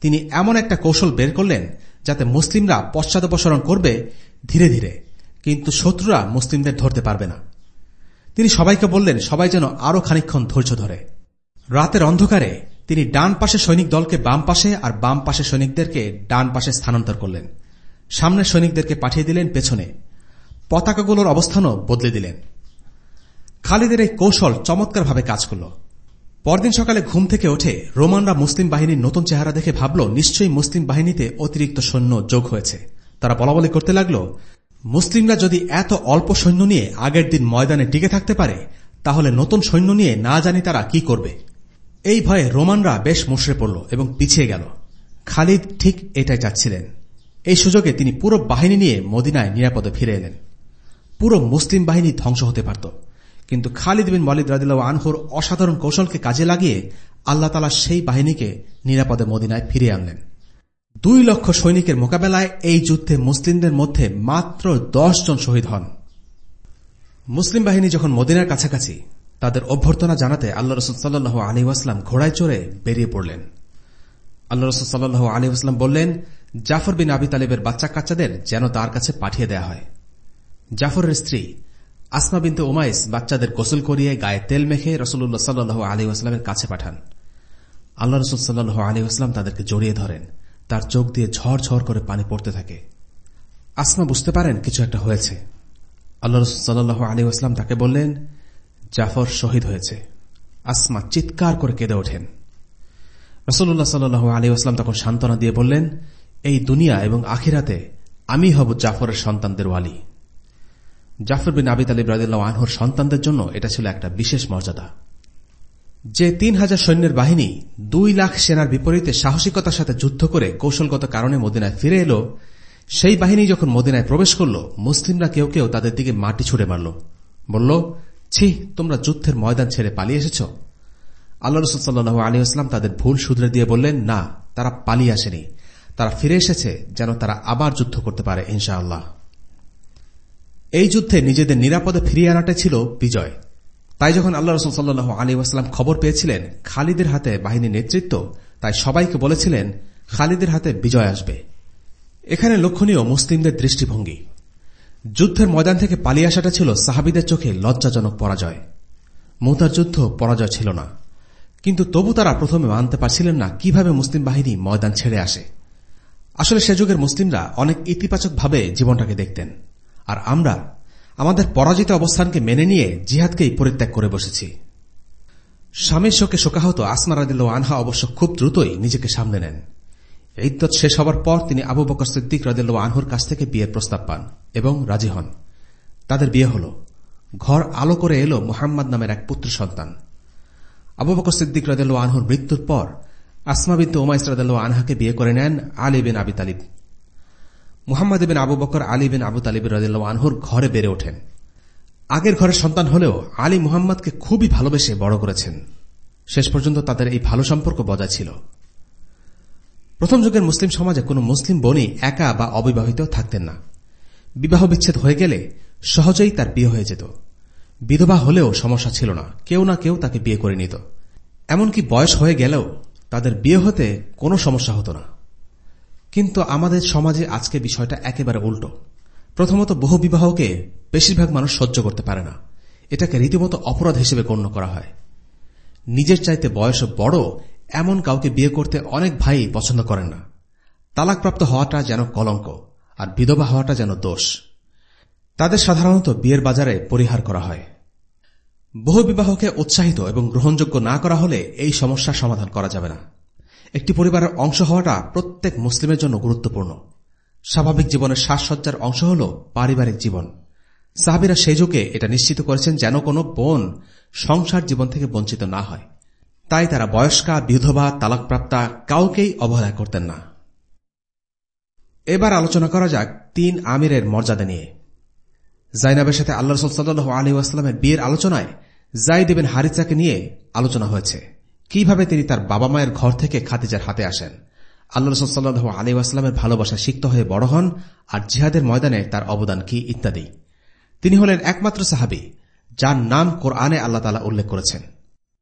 তিনি এমন একটা কৌশল বের করলেন যাতে মুসলিমরা পশ্চাদপসরণ করবে ধীরে ধীরে, কিন্তু শত্রুরা মুসলিমদের ধরতে পারবে না। তিনি সবাইকে বললেন, সবাই যেন আরও খানিক্ষণ ধৈর্য ধরে। রাতের অন্ধকারে তিনি ডান পাশে সৈনিক দলকে বাম পাশে আর বাম পাশে সৈনিকদেরকে ডান পাশে স্থানান্তর করলেন। সামনের সৈনিকদেরকে পাঠিয়ে দিলেন, পেছনে। পতাকাগুলোর অবস্থানও বদলে দিলেন। খালিদের এই কৌশল চমৎকারভাবে কাজ করল। পরদিন সকালে ঘুম থেকে ওঠে রোমানরা মুসলিম বাহিনীর নতুন চেহারা দেখে ভাবল, নিশ্চয়ই মুসলিম বাহিনীতে অতিরিক্ত সৈন্য যোগ হয়েছে। তারা বলাবলি করতে লাগল, মুসলিমরা যদি এত অল্প সৈন্য নিয়ে আগের দিন ময়দানে টিকে থাকতে পারে, তাহলে নতুন সৈন্য নিয়ে না জানি তারা কি করবে। এই ভয়ে রোমানরা বেশ মুশড়ে পড়ল এবং পিছিয়ে গেল। খালিদ ঠিক এটাই চাচ্ছিলেন। এই সুযোগে তিনি পুরো বাহিনী নিয়ে মদিনায় নিরাপদে ফিরে এলেন। পুরো মুসলিম বাহিনী ধ্বংস হতে পারত। কিন্তু খালিদ বিন মলিদ রাদিল্লা আনহুর অসাধারণ কৌশলকে কাজে লাগিয়ে আল্লাহ তালা সেই বাহিনীকে নিরাপদে মদিনায় ফিরিয়ে আনলেন। দুই লক্ষ সৈনিকের মোকাবেলায় এই যুদ্ধে মুসলিমদের মধ্যে মাত্র দশ জন শহীদ হন। মুসলিম বাহিনী যখন মদিনার কাছাকাছি তাদের অভ্যর্থনা জানাতে আল্লাহ রসুল সাল্লাহ আলী ঘোড়ায় চড়ে বেরিয়ে পড়লেন। আল্লাহ রসুল সাল্লাহ আলী বললেন, জাফর বিন আবি তালিবের বাচ্চা কাচ্চাদের যেন তার কাছে পাঠিয়ে দেয়া হয়। জাফরের স্ত্রী আসমা বিনতে ওমাইস বাচ্চাদের গোসল করিয়ে গায়ে তেল মেখে রসুল্লাহ সাল্লু আলী আসলামের কাছে পাঠান। আল্লাহ রসুল সাল্লু আলী আসলাম তাদেরকে জড়িয়ে ধরেন, তার চোখ দিয়ে ঝড় ঝড় করে পানি পড়তে থাকে। আসমা বুঝতে পারেন কিছু একটা হয়েছে। আল্লাহ রসুল সাল্লু আলী আসলাম তাকে বললেন জাফর শহীদ হয়েছে। আসমা চিৎকার করে কেঁদে ওঠেন। রসুল্লাহ সাল্লু আলী আসলাম তখন সান্ত্বনা দিয়ে বললেন, এই দুনিয়া এবং আখিরাতে আমি হব জাফরের সন্তানদের ওয়ালি। জাফর বিন আবিদ আলী রাদিল্লা আনহর সন্তানদের জন্য এটা ছিল একটা বিশেষ মর্যাদা। যে তিন হাজার সৈন্যের বাহিনী দুই লাখ সেনার বিপরীতে সাহসিকতার সাথে যুদ্ধ করে কৌশলগত কারণে মদিনায় ফিরে এলো, সেই বাহিনী যখন মদিনায় প্রবেশ করল, মুসলিমরা কেউ কেউ তাদের দিকে মাটি ছুড়ে মারল। বলল ছি, তোমরা যুদ্ধের ময়দান ছেড়ে পালিয়ে এসেছ। আল্লাহ রসুল সাল্লু আলী আসলাম তাদের ভুল শুধরে দিয়ে বললেন, না, তারা পালিয়ে আসেনি। তারা ফিরে এসেছে যেন তারা আবার যুদ্ধ করতে পারে, ইনশাআল্লাহ। এই যুদ্ধে নিজেদের নিরাপদে ফিরিয়ে আনাটা ছিল বিজয়। তাই যখন আল্লাহ রসুল আলী আসলাম খবর পেয়েছিলেন খালিদের হাতে বাহিনীর নেতৃত্ব, তাই সবাইকে বলেছিলেন, খালিদের হাতে বিজয় আসবে। এখানে লক্ষণীয় মুসলিমদের দৃষ্টিভঙ্গি। যুদ্ধের ময়দান থেকে পালিয়ে আসাটা ছিল সাহাবিদের চোখে লজ্জাজনক পরাজয়। মৌতার যুদ্ধ পরাজয় ছিল না। কিন্তু তবু তারা প্রথমে মানতে পারছিলেন না কীভাবে মুসলিম বাহিনী ময়দান ছেড়ে আসে। আসলে সে যুগের মুসলিমরা অনেক ইতিবাচকভাবে জীবনটাকে দেখতেন। আর আমরা আমাদের পরাজিত অবস্থানকে মেনে নিয়ে জিহাদকেই পরিত্যাগ করে বসেছি। স্বামীর শোকে শোকাহত আসমা রাদিল আনহা অবশ্য খুব দ্রুতই নিজেকে সামলে নেন। ইদ্যত শেষ হবার পর তিনি আবু বকর সিদ্দিক রাদিল আনহুর কাছ থেকে বিয়ের প্রস্তাব পান এবং রাজি হন। তাদের বিয়ে হল। ঘর আলো করে এলো মোহাম্মদ নামের এক পুত্র সন্তান। আবু বকর সিদ্দিক রাদিল আনহুর মৃত্যুর পর আসমা বিদ্য ওমাইস রাদিল আনহাকে বিয়ে করে নেন আলী বিন আবি তালিব। মুহাম্মদ বিন আবু বকর, আলী বিন আবু তালিব রাজিল্লা আনহুর ঘরে বেড়ে ওঠেন। আগের ঘরের সন্তান হলেও আলী মুহাম্মদকে খুবই ভালোবেসে বড় করেছেন। শেষ পর্যন্ত তাদের এই ভালো সম্পর্ক বজায় ছিল। প্রথম যুগের মুসলিম সমাজে কোনো মুসলিম বোনই একা বা অবিবাহিত থাকতেন না। বিবাহ বিচ্ছেদ হয়ে গেলে সহজেই তার বিয়ে হয়ে যেত। বিধবা হলেও সমস্যা ছিল না। কেউ না কেউ তাকে বিয়ে করে নিত। এমনকি বয়স হয়ে গেলেও তাদের বিয়ে হতে কোনো সমস্যা হতো না। কিন্তু আমাদের সমাজে আজকে বিষয়টা একেবারে উল্টো। প্রথমত বহু বিবাহকে বেশিরভাগ মানুষ সহ্য করতে পারে না। এটাকে রীতিমতো অপরাধ হিসেবে গণ্য করা হয়। নিজের চাইতে বয়স বড় এমন কাউকে বিয়ে করতে অনেক ভাই পছন্দ করেন না। তালাকপ্রাপ্ত হওয়াটা যেন কলঙ্ক, আর বিধবা হওয়াটা যেন দোষ। তাদের সাধারণত বিয়ের বাজারে পরিহার করা হয়। বহু বিবাহকে উৎসাহিত এবং গ্রহণযোগ্য না করা হলে এই সমস্যার সমাধান করা যাবে না। একটি পরিবারের অংশ হওয়াটা প্রত্যেক মুসলিমের জন্য গুরুত্বপূর্ণ। স্বাভাবিক জীবনের সাজসজ্জার অংশ হল পারিবারিক জীবন। সাহাবিরা সেই যুগে এটা নিশ্চিত করেছেন যেন কোনো বোন সংসার জীবন থেকে বঞ্চিত না হয়। তাই তারা বয়স্কা, বিধবা, তালাকপ্রাপ্তা কাউকেই অবহেলা করতেন না। এবার আলোচনা করা যাক তিন আমিরের মর্যাদা নিয়ে। জাইনাবের সাথে আল্লাহ রসুল আলী আসলামের বিয়ের আলোচনায় জাইদ এবেন হারিচাকে নিয়ে আলোচনা হয়েছে। কীভাবে তিনি তার বাবা মায়ের ঘর থেকে খাতিজার হাতে আসেন? আল্লাহ রসুল আলী আসলামের ভালোবাসা সিক্ত হয়ে বড় হন আর জিহাদের ময়দানে তার অবদান কি ইত্যাদি। তিনি হলেন একমাত্র সাহাবি, যার নাম কোরআনে আল্লাহ তালা উল্লেখ করেছেন।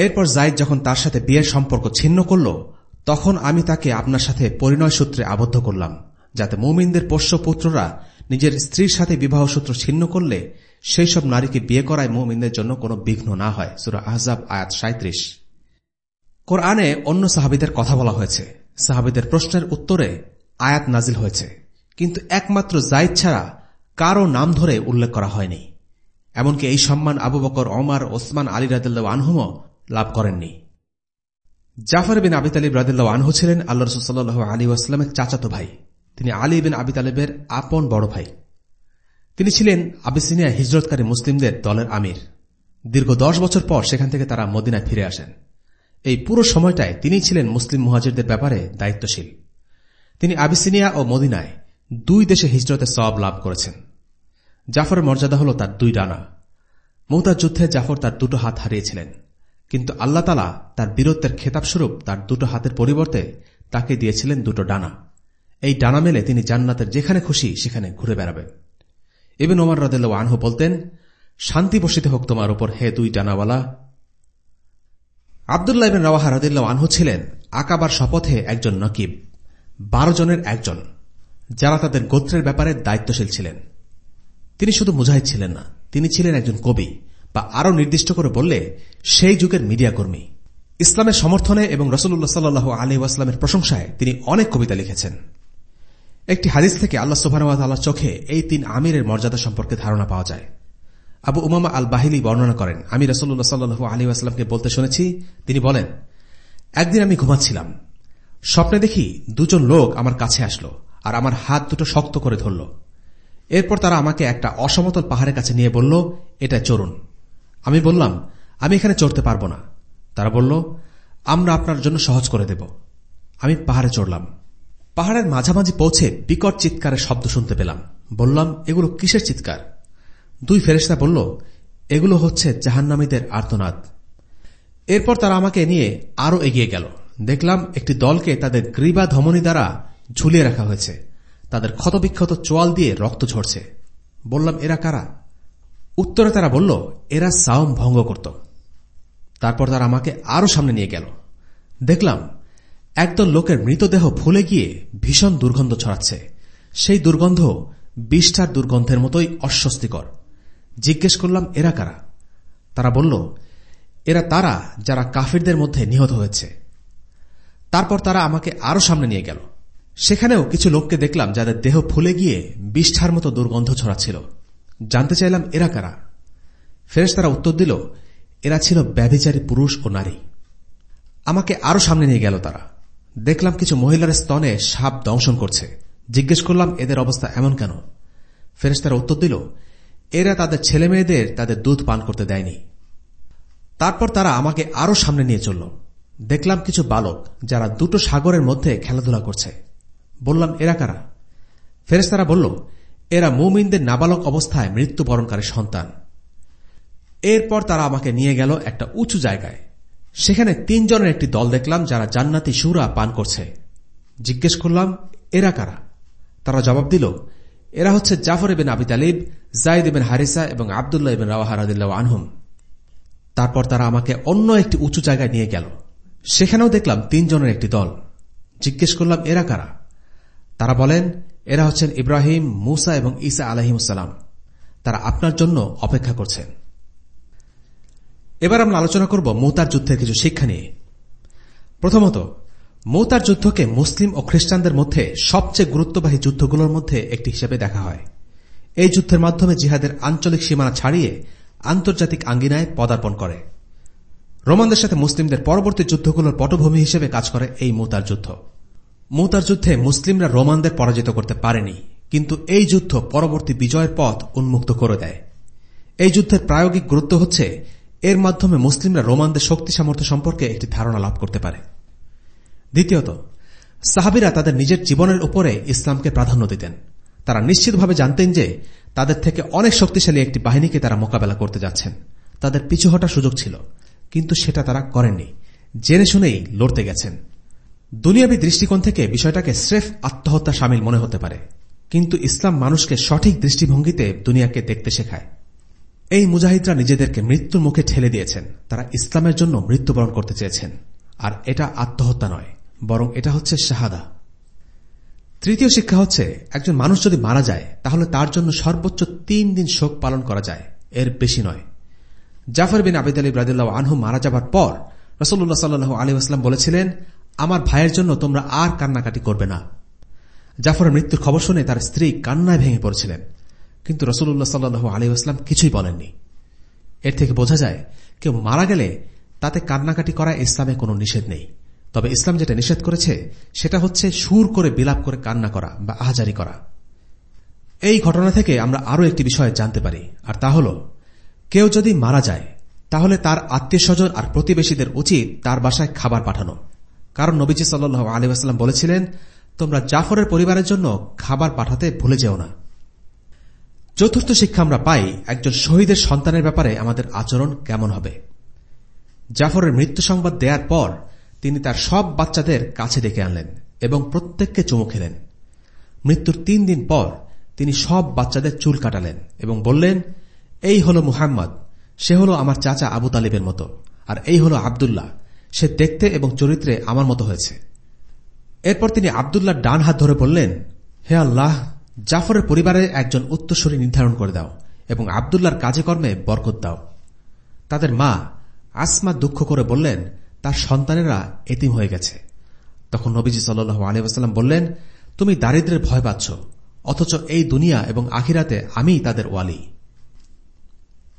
এরপর জাইদ যখন তার সাথে বিয়ের সম্পর্ক ছিন্ন করল, তখন আমি তাকে আপনার সাথে পরিণয় সূত্রে আবদ্ধ করলাম, যাতে মৌমিনদের পোষ্য পুত্ররা নিজের স্ত্রীর সাথে বিবাহ সূত্র ছিন্ন করলে সেই সব নারীকে বিয়ে করায় মৌমিনদের জন্য কোনো বিঘ্ন না হয়। সুরা আহজাব আয়াত সাঁত্রিশ কোরআনে অন্য সাহাবিদের কথা বলা হয়েছে। সাহাবিদের প্রশ্নের উত্তরে আয়াত নাজিল হয়েছে। কিন্তু একমাত্র জাইদ ছাড়া কারও নাম ধরে উল্লেখ করা হয়নি। এমনকি এই সম্মান আবু বকর, ওমার, ওসমান, আলী রাদিল্লা আনহুমও লাভ করেননি। জাফর বিন আবি তালিব রাদিল্লা আনহু ছিলেন আল্লাহ রসুল্লাহ আলী ওয়াস্লামের চাচাতো ভাই। তিনি আলী বিন আবি তালেবের আপন বড় ভাই। তিনি ছিলেন আবিসিনিয়া হিজরতকারী মুসলিমদের দলের আমির। দীর্ঘ দশ বছর পর সেখান থেকে তারা মদিনায় ফিরে আসেন। এই পুরো সময়টায় তিনি ছিলেন মুসলিম মুহাজিরদের ব্যাপারে দায়িত্বশীল। তিনি আবিসিনিয়া ও মদিনায় দুই দেশে হিজরতে সব লাভ করেছেন। জাফরের মর্যাদা হল তার দুই ডানা। মৌতার যুদ্ধে জাফর তার দুটো হাত হারিয়েছিলেন। কিন্তু আল্লাহ তালা তার বীরত্বের খেতাবস্বরূপ তার দুটো হাতের পরিবর্তে তাকে দিয়েছিলেন দুটো ডানা। এই ডানা মেলে তিনি জান্নাতের যেখানে খুশি সেখানে ঘুরে বেড়াবেন এবেন ওমর রদেল আনহু বলতেন, শান্তি বসিতে হোক তোমার ওপর হে দুই ডানাওয়ালা। আবদুল্লাহ বিন রাওয়াহা রদিল্লা আনহু ছিলেন আকাবার শপথে একজন নকিব, বারো জনের একজন, যারা তাদের গোত্রের ব্যাপারে দায়িত্বশীল ছিলেন। তিনি শুধু মুজাহিদ ছিলেন না, তিনি ছিলেন একজন কবি। বা আরও নির্দিষ্ট করে বললে, সেই যুগের মিডিয়া কর্মী। ইসলামের সমর্থনে এবং রসুল্লাহ সাল্লু আলী আসলামের প্রশংসায় তিনি অনেক কবিতা লিখেছেন। একটি হাদিস থেকে আল্লাহ সুবাহ চোখে এই তিন আমিরের মর্যাদা সম্পর্কে ধারণা পাওয়া যায়। আবু উমামা আল বাহিলি বর্ণনা করেন, আমি রসুল্লাহ সাল্লু আলী আসলামকে বলতে শুনেছি, তিনি বলেন, একদিন আমি ঘুমাচ্ছিলাম। স্বপ্নে দেখি দুজন লোক আমার কাছে আসলো আর আমার হাত দুটো শক্ত করে ধরল। এরপর তারা আমাকে একটা অসমতল পাহাড়ের কাছে নিয়ে বলল, এটা চড়ুন। আমি বললাম, আমি এখানে চড়তে পারব না। তারা বলল, আমরা আপনার জন্য সহজ করে দেব। আমি পাহাড়ে চড়লাম। পাহাড়ের মাঝামাঝি পৌঁছে বিকট চিৎকারের শব্দ শুনতে পেলাম। বললাম, এগুলো কিসের চিৎকার? দুই ফেরেস্তা বলল, এগুলো হচ্ছে জাহান্নামীদের আর্তনাদ। এরপর তারা আমাকে নিয়ে আরও এগিয়ে গেল। দেখলাম একটি দলকে তাদের গ্রীবা ধমনী দ্বারা ঝুলিয়ে রাখা হয়েছে। তাদের ক্ষতবিক্ষত চোয়াল দিয়ে রক্ত ঝরছে। বললাম, এরা কারা? উত্তরে তারা বলল, এরা সাওম ভঙ্গ করত। তারপর তারা আমাকে আরও সামনে নিয়ে গেল। দেখলাম, একদল লোকের মৃতদেহ ফুলে গিয়ে ভীষণ দুর্গন্ধ ছড়াচ্ছে। সেই দুর্গন্ধ বিষ্ঠার দুর্গন্ধের মতোই অস্বস্তিকর। জিজ্ঞেস করলাম, এরা কারা? তারা বলল, এরা তারা যারা কাফিরদের মধ্যে নিহত হয়েছে। তারপর তারা আমাকে আরও সামনে নিয়ে গেল। সেখানেও কিছু লোককে দেখলাম যাদের দেহ ফুলে গিয়ে বিষ্ঠার মতো দুর্গন্ধ ছড়াচ্ছিল। জানতে চাইলাম এরা কারা? ফেরেস তারা উত্তর দিল, এরা ছিল ব্যভিচারী পুরুষ ও নারী। আমাকে আরও সামনে নিয়ে গেল তারা। দেখলাম কিছু মহিলার স্তনে সাপ দংশন করছে। জিজ্ঞেস করলাম, এদের অবস্থা এমন কেন? ফেরেস্তারা উত্তর দিল, এরা তাদের ছেলে মেয়েদের তাদের দুধ পান করতে দেয়নি। তারপর তারা আমাকে আরও সামনে নিয়ে চলল। দেখলাম কিছু বালক যারা দুটো সাগরের মধ্যে খেলাধুলা করছে। বললাম, এরা কারা? ফেরেস্তারা বলল এরা মুমিনদের নাবালক অবস্থায় মৃত্যুবরণকারী সন্তান। এরপর তারা আমাকে নিয়ে গেল একটা উঁচু জায়গায়। সেখানে তিনজনের একটি দল দেখলাম যারা জান্নাতি সুরা পান করছে। জিজ্ঞেস করলাম, এরা কারা? তারা জবাব দিল, এরা হচ্ছে জাফর এবেন আবি তালিব জাইদ এবেন হারিসা এবং আবদুল্লাহ এবেন রাওয়াহারাদিল্লাহ আনহুম। তারপর তারা আমাকে অন্য একটি উঁচু জায়গায় নিয়ে গেল। সেখানেও দেখলাম তিনজনের একটি দল। জিজ্ঞেস করলাম, এরা কারা? তারা বলেন এরা হচ্ছেন ইব্রাহিম, মুসা এবং ইসা আলহিমসাল্লাম তারা আপনার জন্য অপেক্ষা করছেন। এবার আমরা আলোচনা করব মৌতার যুদ্ধের কিছু শিক্ষা নিয়ে। প্রথমত, মৌতার যুদ্ধকে মুসলিম ও খ্রিস্টানদের মধ্যে সবচেয়ে গুরুত্ববাহী যুদ্ধগুলোর মধ্যে একটি হিসেবে দেখা হয়। এই যুদ্ধের মাধ্যমে জিহাদের আঞ্চলিক সীমানা ছাড়িয়ে আন্তর্জাতিক আঙ্গিনায় পদার্পণ করে। রোমানদের সাথে মুসলিমদের পরবর্তী যুদ্ধগুলোর পটভূমি হিসেবে কাজ করে এই মৌতার যুদ্ধ। মৌতার যুদ্ধে মুসলিমরা রোমানদের পরাজিত করতে পারেনি, কিন্তু এই যুদ্ধ পরবর্তী বিজয়ের পথ উন্মুক্ত করে দেয়। এই যুদ্ধের প্রায়োগিক গুরুত্ব হচ্ছে, এর মাধ্যমে মুসলিমরা রোমানদের শক্তি সামর্থ্য সম্পর্কে একটি ধারণা লাভ করতে পারে। দ্বিতীয়ত, সাহাবিরা তাদের নিজের জীবনের উপরে ইসলামকে প্রাধান্য দিতেন। তারা নিশ্চিতভাবে জানতেন যে তাদের থেকে অনেক শক্তিশালী একটি বাহিনীকে তারা মোকাবেলা করতে যাচ্ছেন। তাদের পিছু হটার সুযোগ ছিল, কিন্তু সেটা তারা করেননি। জেনে শুনেই লড়তে গেছেন। দুনিয়াবী দৃষ্টিকোণ থেকে বিষয়টাকে স্রেফ আত্মহত্যা সামিল মনে হতে পারে। কিন্তু ইসলাম মানুষকে সঠিক দৃষ্টিভঙ্গিতে দুনিয়াকে দেখতে শেখায়। এই মুজাহিদরা নিজেদেরকে মৃত্যুর মুখে ঠেলে দিয়েছেন। তারা ইসলামের জন্য মৃত্যুবরণ করতে চেয়েছেন। আর এটা আত্মহত্যা নয়, বরং এটা হচ্ছে শাহাদা। তৃতীয় শিক্ষা হচ্ছে, একজন মানুষ যদি মারা যায়, তাহলে তার জন্য সর্বোচ্চ তিন দিন শোক পালন করা যায়। এর বেশি নয়। জাফর বিন আবিদ আলী ব্রাদিল্লাহ আনহু মারা যাবার পর রসল্লাহ সাল্লু আলী আসলাম বলেছিলেন আমার ভাইয়ের জন্য তোমরা আর কান্নাকাটি করবে না। জাফরের মৃত্যুর খবর শুনে তার স্ত্রী কান্নায় ভেঙে পড়েছিলেন। কিন্তু রসুল্লাহ সাল্লু আলী আসলাম কিছুই বলেননি। এর থেকে বোঝা যায়, কেউ মারা গেলে তাতে কান্নাকাটি করা ইসলামে কোনো নিষেধ নেই। তবে ইসলাম যেটা নিষেধ করেছে, সেটা হচ্ছে সুর করে বিলাপ করে কান্না করা বা আহাজারি করা। এই ঘটনা থেকে আমরা আরও একটি বিষয় জানতে পারি, আর তা হল, কেউ যদি মারা যায়, তাহলে তার আত্মীয় স্বজন আর প্রতিবেশীদের উচিত তার বাসায় খাবার পাঠানো। কারণ নবীজি সাল্লু আলিবাস্লাম বলেছিলেন, তোমরা জাফরের পরিবারের জন্য খাবার পাঠাতে ভুলে যেও না। চতুর্থ শিক্ষা আমরা পাই, একজন শহীদের সন্তানের ব্যাপারে আমাদের আচরণ কেমন হবে? জাফরের মৃত্যু সংবাদ দেওয়ার পর তিনি তার সব বাচ্চাদের কাছে ডেকে আনলেন এবং প্রত্যেককে চুমু খেলেন। মৃত্যুর তিন দিন পর তিনি সব বাচ্চাদের চুল কাটালেন এবং বললেন, এই হল মুহাম্মদ, সে হল আমার চাচা আবু তালিবের মতো, আর এই হল আবদুল্লাহ সে দেখতে এবং চরিত্রে আমার মতো হয়েছে। এরপর তিনি আবদুল্লাহ ডান হাত ধরে বললেন, হে আল্লাহ, জাফরের পরিবারের একজন উত্তরসূরি নির্ধারণ করে দাও এবং আবদুল্লার কাজে কর্মে বরকত দাও। তাদের মা আসমা দুঃখ করে বললেন, তার সন্তানেরা এতিম হয়ে গেছে। তখন নবীজি সাল্লু আলিবাস্লাম বললেন, তুমি দারিদ্রের ভয় পাচ্ছ, অথচ এই দুনিয়া এবং আখিরাতে আমি তাদের ওয়ালি।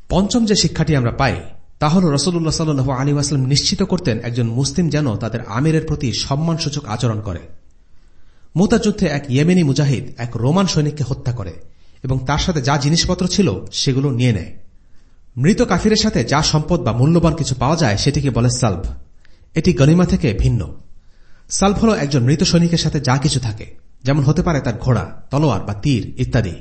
পঞ্চম যে শিক্ষাটি আমরা পাই তা রসুল্লাহ সাল্লু আলী আসলাম নিশ্চিত করতেন একজন মুসলিম যেন তাদের আমিরের প্রতি সম্মানসূচক আচরণ করে। মুতাযুদ্ধে এক ইয়েমেনি মুজাহিদ এক রোমান সৈনিককে হত্যা করে এবং তার সাথে যা জিনিসপত্র ছিল সেগুলো নিয়ে নেয়। মৃত কাফিরের সাথে যা সম্পদ বা মূল্যবান কিছু পাওয়া যায় সেটিকে বলে সালভ। এটি গনিমা থেকে ভিন্ন। সালভ হল একজন মৃত সৈনিকের সাথে যা কিছু থাকে, যেমন হতে পারে তার ঘোড়া, তলোয়ার বা তীর ইত্যাদি।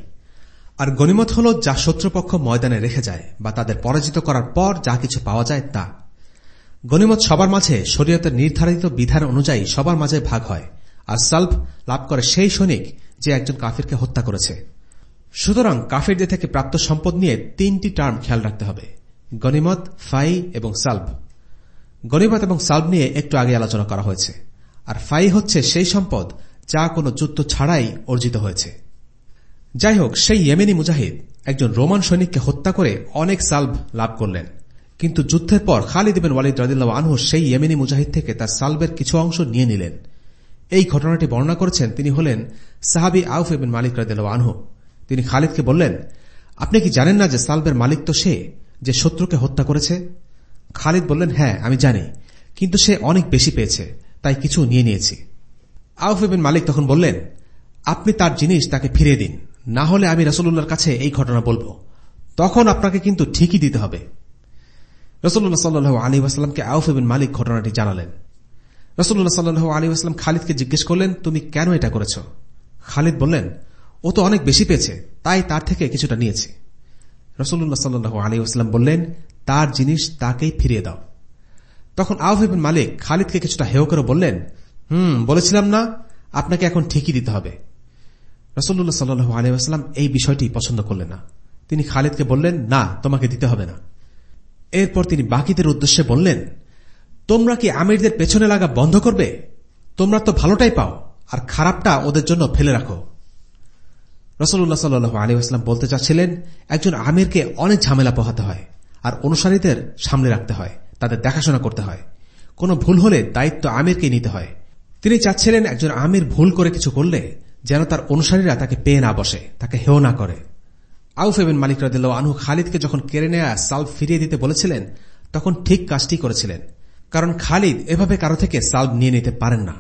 আর গনিমত হল যা শত্রুপক্ষ ময়দানে রেখে যায় বা তাদের পরাজিত করার পর যা কিছু পাওয়া যায় তা। গনিমত সবার মাঝে শরীয়তের নির্ধারিত বিধান অনুযায়ী সবার মাঝে ভাগ হয়। আর সালভ লাভ করে সেই সৈনিক যে একজন কাফিরকে হত্যা করেছে। সুতরাং কাফিরদের থেকে প্রাপ্ত সম্পদ নিয়ে তিনটি টার্ম খেয়াল রাখতে হবে। গনিমত ফাই এবং সালভ গনিমত এবং সালভ নিয়ে একটু আগে আলোচনা করা হয়েছে। আর ফাই হচ্ছে সেই সম্পদ যা কোনো যুদ্ধ ছাড়াই অর্জিত হয়েছে। যাই হোক সেই ইয়েমেনি মুজাহিদ একজন রোমান সৈনিককে হত্যা করে অনেক সালভ লাভ করলেন। কিন্তু যুদ্ধের পর খালিদ বিন ওয়ালিদ রাদিল্লাহ আনহু সেই ইয়েমেনি মুজাহিদ থেকে তার সালভের কিছু অংশ নিয়ে নিলেন। এই ঘটনাটি বর্ণনা করেছেন তিনি হলেন সাহাবি আউফ বিন মালিক রাদিল্লাহ আনহু। তিনি খালিদকে বললেন, আপনি কি জানেন না যে সালভের মালিক তো সে যে শত্রুকে হত্যা করেছে? খালিদ বললেন হ্যাঁ আমি জানি, কিন্তু সে অনেক বেশি পেয়েছে, তাই কিছু নিয়ে নিয়েছি। আউফ বিন মালিক তখন বললেন, আপনি তার জিনিস তাকে ফিরিয়ে দিন। না হলে আমি রসুল্লাহর কাছে এই ঘটনা বলব। তখন আপনাকে কিন্তু ঠিকই দিতে হবে। রসুল্লাহ সাল্লু আলী আসলামকে আউফ বিন মালিক ঘটনাটি জানালেন। রসুল্লাহ সাল্লু আলী আসলাম খালিদকে জিজ্ঞেস করলেন, তুমি কেন এটা করেছ? খালিদ বললেন, ও তো অনেক বেশি পেয়েছে, তাই তার থেকে কিছুটা নিয়েছি। রসুল্লাহ সাল্লু আলী আসলাম বললেন, তার জিনিস তাকেই ফিরিয়ে দাও। তখন আউফিবিন মালিক খালিদকে কিছুটা হেয় করে বললেন, হুম, বলেছিলাম না, আপনাকে এখন ঠিকই দিতে হবে। রসল্লাহ সাল্লু আলিয়াস্লাম এই বিষয়টি পছন্দ করলেন না। তিনি খালিদকে বললেন, না, তোমাকে দিতে হবে না। এরপর তিনি বাকিদের উদ্দেশ্যে বললেন, তোমরা কি আমিরদের পেছনে লাগা বন্ধ করবে? তোমরা তো ভালোটাই পাও, আর খারাপটা ওদের জন্য ফেলে রাখো। রসল্লাহ সাল্লু আলিউসলাম বলতে চাচ্ছিলেন, একজন আমিরকে অনেক ঝামেলা পোহাতে হয়, আর অনুসারীদের সামনে রাখতে হয়, তাদের দেখাশোনা করতে হয়। কোনো ভুল হলে দায়িত্ব আমিরকে নিতে হয়। তিনি চাচ্ছিলেন, একজন আমির ভুল করে কিছু করলে যেন তার অনুসারীরা তাকে পেয়ে না বসে, তাকে হেও না করে। আউফ এবেন মালিক রাদিল্লা আনহু খালিদকে যখন কেড়ে নেয়া সালভ ফিরিয়ে দিতে বলেছিলেন, তখন ঠিক কাজটি করেছিলেন। কারণ খালিদ এভাবে কারও থেকে সালভ নিয়ে নিতে পারেন না।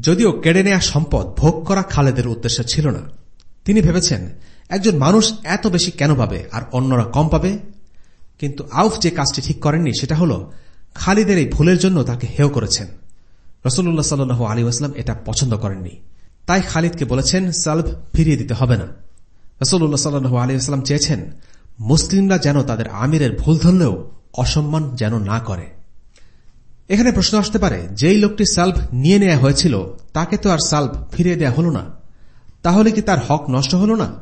যদিও কেড়ে নেয়া সম্পদ ভোগ করা খালেদের উদ্দেশ্য ছিল না। তিনি ভেবেছেন, একজন মানুষ এত বেশি কেন পাবে আর অন্যরা কম পাবে? কিন্তু আউফ যে কাজটি ঠিক করেননি, সেটা হল, খালিদের এই ভুলের জন্য তাকে হেয় করেছেন। রসুল্লাহ সাল্লু আলী আসলাম এটা পছন্দ করেননি। তাই খালিদকে বলেছেন, সালভ ফিরিয়ে দিতে হবে না। রসুল্লাহ সাল্লু আলী আসলাম চেয়েছেন, মুসলিমরা যেন তাদের আমিরের ভুল ধরলেও অসম্মান যেন না করে। এখানে প্রশ্ন আসতে পারে, যেই লোকটি সালভ নিয়ে নেওয়া হয়েছিল, তাকে তো আর সালভ ফিরিয়ে দেয়া হল না। তাহলে কি তার হক নষ্ট হল না?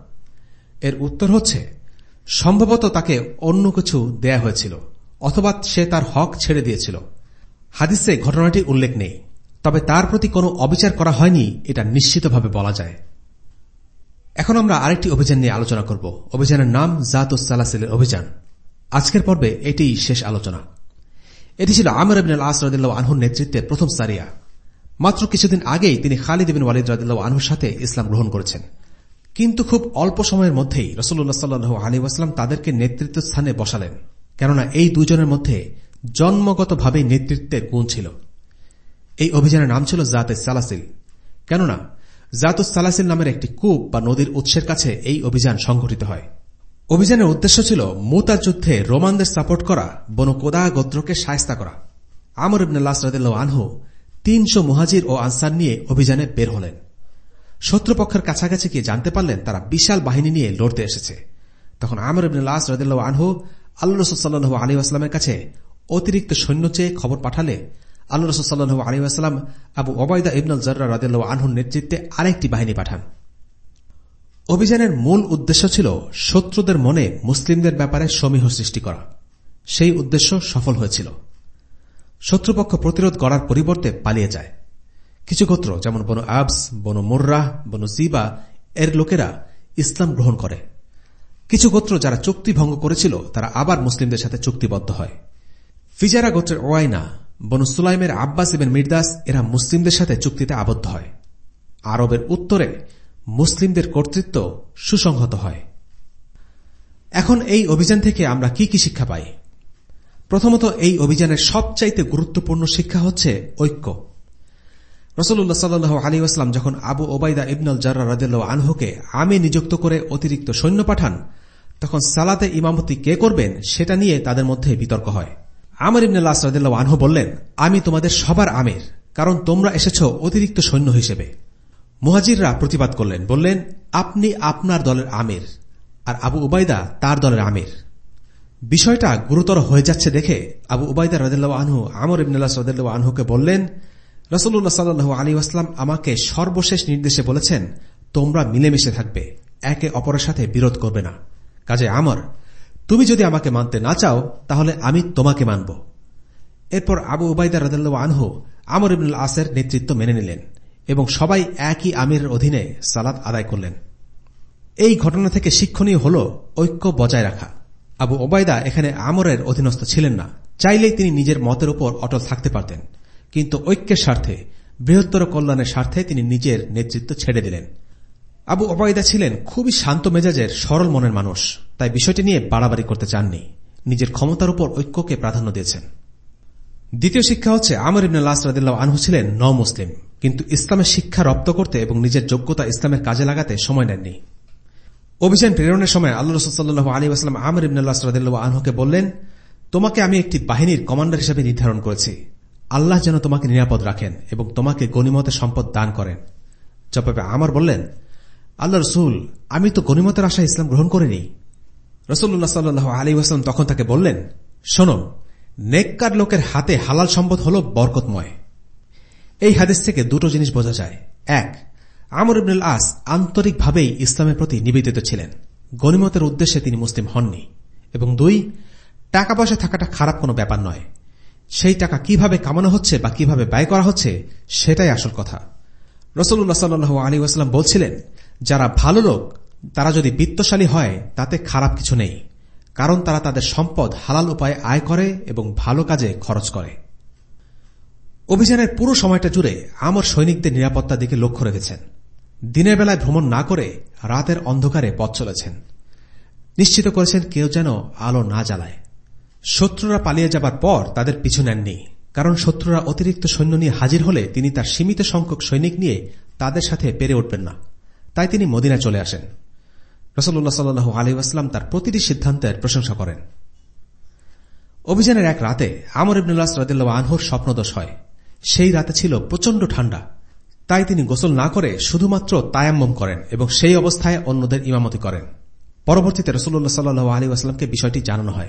এর উত্তর হচ্ছে, সম্ভবত তাকে অন্য কিছু দেয়া হয়েছিল, অথবা সে তার হক ছেড়ে দিয়েছিল। হাদিসে ঘটনাটি উল্লেখ নেই। তবে তার প্রতি কোনো অবিচার করা হয়নি, এটা নিশ্চিতভাবে বলা যায়। এখন আমরা আরেকটি অভিযান নিয়ে আলোচনা করব। অভিযানের নাম জাত সালাসিলের অভিযান। আজকের পর্বে এটি শেষ আলোচনা। এটি ছিল আমর ইবিন আস রদিল্লা আনহুর নেতৃত্বে প্রথম সারিয়া। মাত্র কিছুদিন আগেই তিনি খালিদ বিন ওয়ালিদ রদিল্লা আনহুর সাথে ইসলাম গ্রহণ করেছেন। কিন্তু খুব অল্প সময়ের মধ্যেই রসুল্লাহ সাল্লু আলী আসলাম তাদেরকে নেতৃত্ব স্থানে বসালেন। কেননা এই দুজনের মধ্যে জন্মগতভাবেই নেতৃত্বের গুণ ছিল। এই অভিযানের নাম ছিল জাতে সালাসিল। কেননা জাতুস সালাসিল নামের একটি কূপ বা নদীর উৎসের কাছে এই অভিযান সংঘটিত হয়। অভিযানের উদ্দেশ্য ছিল মুতার যুদ্ধে রোমানদের সাপোর্ট করা বনু কোদা গোত্রকে সায়স্তা করা। আমর ইবনাল্লাহ রাদিল্লাহ আনহু তিনশো মুহাজির ও আনসার নিয়ে অভিযানে বের হলেন। শত্রুপক্ষের কাছাকাছি গিয়ে জানতে পারলেন তারা বিশাল বাহিনী নিয়ে লড়তে এসেছে। তখন আমর ইবনুল্লাহ রদিল্লাহ আনহু আল্লাহ রসুল্লাহ আলী আসলামের কাছে অতিরিক্ত সৈন্য চেয়ে খবর পাঠালে আল্লাহ রসুল্লাহ আলী আসলাম আবু ওবায়দা ইবনুল জর্রা রদিল্লাহ আনহুর নেতৃত্বে আরেকটি বাহিনী পাঠান। অভিযানের মূল উদ্দেশ্য ছিল শত্রুদের মনে মুসলিমদের ব্যাপারে সমীহ সৃষ্টি করা। সেই উদ্দেশ্য সফল হয়েছিল। শত্রুপক্ষ প্রতিরোধ করার পরিবর্তে পালিয়ে যায়। কিছু গোত্র, যেমন বনু আবস, বনু মুর্রাহ বনু জিবা এর লোকেরা ইসলাম গ্রহণ করে। কিছু গোত্র যারা চুক্তি ভঙ্গ করেছিল, তারা আবার মুসলিমদের সাথে চুক্তিবদ্ধ হয়। ফিজারা গোত্রের ওয়াইনা বনু সুলাইমের আব্বাস ইবেন মির্দাস এরা মুসলিমদের সাথে চুক্তিতে আবদ্ধ হয়। আরবের উত্তরে মুসলিমদের কর্তৃত্ব সুসংহত হয়। এখন এই অভিযান থেকে আমরা কি কি শিক্ষা পাই? প্রথমত, এই অভিযানের সবচাইতে গুরুত্বপূর্ণ শিক্ষা হচ্ছে ঐক্য। রসুল্লাহ সাল্লু আলী আসলাম যখন আবু ওবায়দা ইবনুল জার্রা রাদিল্লা আনহুকে আমি নিযুক্ত করে অতিরিক্ত সৈন্য পাঠান, তখন সালাতে ইমামতি কে করবেন সেটা নিয়ে তাদের মধ্যে বিতর্ক হয়। আমর ইবনুল্লাহ রাদিল্লা আনহু বললেন, আমি তোমাদের সবার আমির, কারণ তোমরা এসেছ অতিরিক্ত সৈন্য হিসেবে। মুহাজিররা প্রতিবাদ করলেন, বললেন, আপনি আপনার দলের আমির, আর আবু উবায়দা তার দলের আমির। বিষয়টা গুরুতর হয়ে যাচ্ছে দেখে আবু উবায়দা রদুল্লাহ আনহু, আমর ইবনুল্লাহ রদুল্লাহ আনহুকে বললেন রসুল্লাহ সাল্লু আলী আসলাম আমাকে সর্বশেষ নির্দেশে বলেছেন, তোমরা মিলেমিশে থাকবে, একে অপরের সাথে বিরোধ করবে না। কাজে আমর তুমি যদি আমাকে মানতে না চাও, তাহলে আমি তোমাকে মানব। এরপর আবু উবাইদা রদুল্লাহ আনহু আমর ইবনুল আসের নেতৃত্ব মেনে নিলেন এবং সবাই একই আমিরের অধীনে সালাদ আদায় করলেন। এই ঘটনা থেকে শিক্ষণীয় হল ঐক্য বজায় রাখা। আবু ওবায়দা এখানে আমরের অধীনস্থ ছিলেন না। চাইলেই তিনি নিজের মতের উপর অটল থাকতে পারতেন। কিন্তু ঐক্যের স্বার্থে, বৃহত্তর কল্যাণের স্বার্থে তিনি নিজের নেতৃত্ব ছেড়ে দিলেন। আবু ওবায়দা ছিলেন খুবই শান্ত মেজাজের, সরল মনের মানুষ। তাই বিষয়টি নিয়ে বাড়াবাড়ি করতে চাননি। নিজের ক্ষমতার উপর ঐক্যকে প্রাধান্য দিয়েছেন। দ্বিতীয় শিক্ষা হচ্ছে, আমর ইবনে লাস আনহু ছিলেন ন মুসলিম কিন্তু ইসলামের শিক্ষা রপ্ত করতে এবং নিজের যোগ্যতা ইসলামের কাজে লাগাতে সময় নেননি। অভিযান প্রেরণের সময় আল্লাহ রসুল্লাহ আলী আসলাম আমর ইবনুল্লাহ রাদিল্লাহ আনহুকে বললেন, তোমাকে আমি একটি বাহিনীর কমান্ডার হিসেবে নির্ধারণ করেছি। আল্লাহ যেন তোমাকে নিরাপদ রাখেন এবং তোমাকে গণিমতের সম্পদ দান করেন। জবাবে আমার বললেন আল্লাহ রসুল, আমি তো গণিমতের আশা ইসলাম গ্রহণ করিনি। রসুল্লাহ সাল্লু আলী আসলাম তখন তাকে বললেন, শোনো, নেককার লোকের হাতে হালাল সম্পদ হল বরকতময়। এই হাদিস থেকে দুটো জিনিস বোঝা যায়। এক, আমর ইবনুল আস আন্তরিকভাবেই ইসলামের প্রতি নিবেদিত ছিলেন। গণিমতের উদ্দেশ্যে তিনি মুসলিম হননি। এবং দুই টাকা পয়সা থাকাটা খারাপ কোনো ব্যাপার নয়। সেই টাকা কীভাবে কামানো হচ্ছে বা কীভাবে ব্যয় করা হচ্ছে, সেটাই আসল কথা। রসুল্লাহ সাল্লু আলী আসলাম বলছিলেন যারা ভালো লোক, তারা যদি বিত্তশালী হয়, তাতে খারাপ কিছু নেই, কারণ তারা তাদের সম্পদ হালাল উপায়ে আয় করে এবং ভালো কাজে খরচ করে। অভিযানের পুরো সময়টা জুড়ে আমর সৈনিকদের নিরাপত্তার দিকে লক্ষ্য রেখেছেন। দিনের বেলায় ভ্রমণ না করে রাতের অন্ধকারে পথ চলেছেন। নিশ্চিত করেছেন কেউ যেন আলো না জ্বালায়। শত্রুরা পালিয়ে যাবার পর তাদের পিছু নেননি, কারণ শত্রুরা অতিরিক্ত সৈন্য নিয়ে হাজির হলে তিনি তার সীমিত সংখ্যক সৈনিক নিয়ে তাদের সাথে পেরে উঠবেন না। তাই তিনি মদিনায় চলে আসেন। রসল্লাহ সাল্লু আলী আসলাম তার প্রতিটি সিদ্ধান্তের প্রশংসা করেন। অভিযানের এক রাতে আমর ইবনুল্লাহ রাদিল্লা আনহুর স্বপ্নদোষ হয়। সেই রাতে ছিল প্রচণ্ড ঠান্ডা। তাই তিনি গোসল না করে শুধুমাত্র তায়াম্মম করেন এবং সেই অবস্থায় অন্যদের ইমামতি করেন। পরবর্তীতে রসুল্লাহ সাল্লু আলী আসলামকে বিষয়টি জানানো হয়।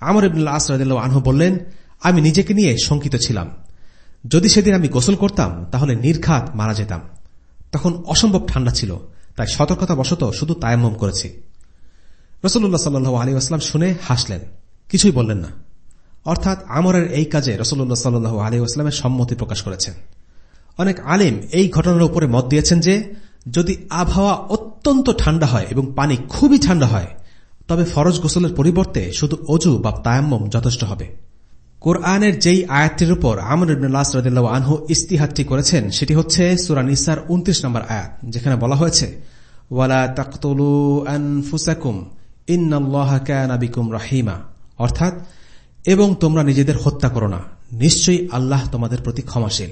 আমর ইবনুল্লাহ আসরাদিল্লা আনহু বললেন, আমি নিজেকে নিয়ে শঙ্কিত ছিলাম। যদি সেদিন আমি গোসল করতাম, তাহলে নির্ঘাত মারা যেতাম। তখন অসম্ভব ঠান্ডা ছিল, তাই সতর্কতা বশত শুধু তায়াম্মম করেছি। রসুল্লাহ সাল্লু আলী আসলাম শুনে হাসলেন, কিছুই বললেন না। অর্থাৎ আমরের এই কাজে রসুল্লাহ সাল্লু আলী আসলামের সম্মতি প্রকাশ করেছেন। অনেক আলিম এই ঘটনার উপরে মত দিয়েছেন যে, যদি আবহাওয়া অত্যন্ত ঠান্ডা হয় এবং পানি খুবই ঠান্ডা হয়, তবে ফরজ গোসলের পরিবর্তে শুধু অজু বা তায়াম্মম যথেষ্ট হবে। কোরআনের যেই আয়াতটির উপর আমর ইবনুল্লাহ আনহু ইস্তিহাতটি করেছেন, সেটি হচ্ছে সুরান ইসার উনত্রিশ নম্বর আয়াত, যেখানে বলা হয়েছে, ওয়ালা রাহিমা। অর্থাৎ, এবং তোমরা নিজেদের হত্যা করো না, নিশ্চয়ই আল্লাহ তোমাদের প্রতি ক্ষমাশীল।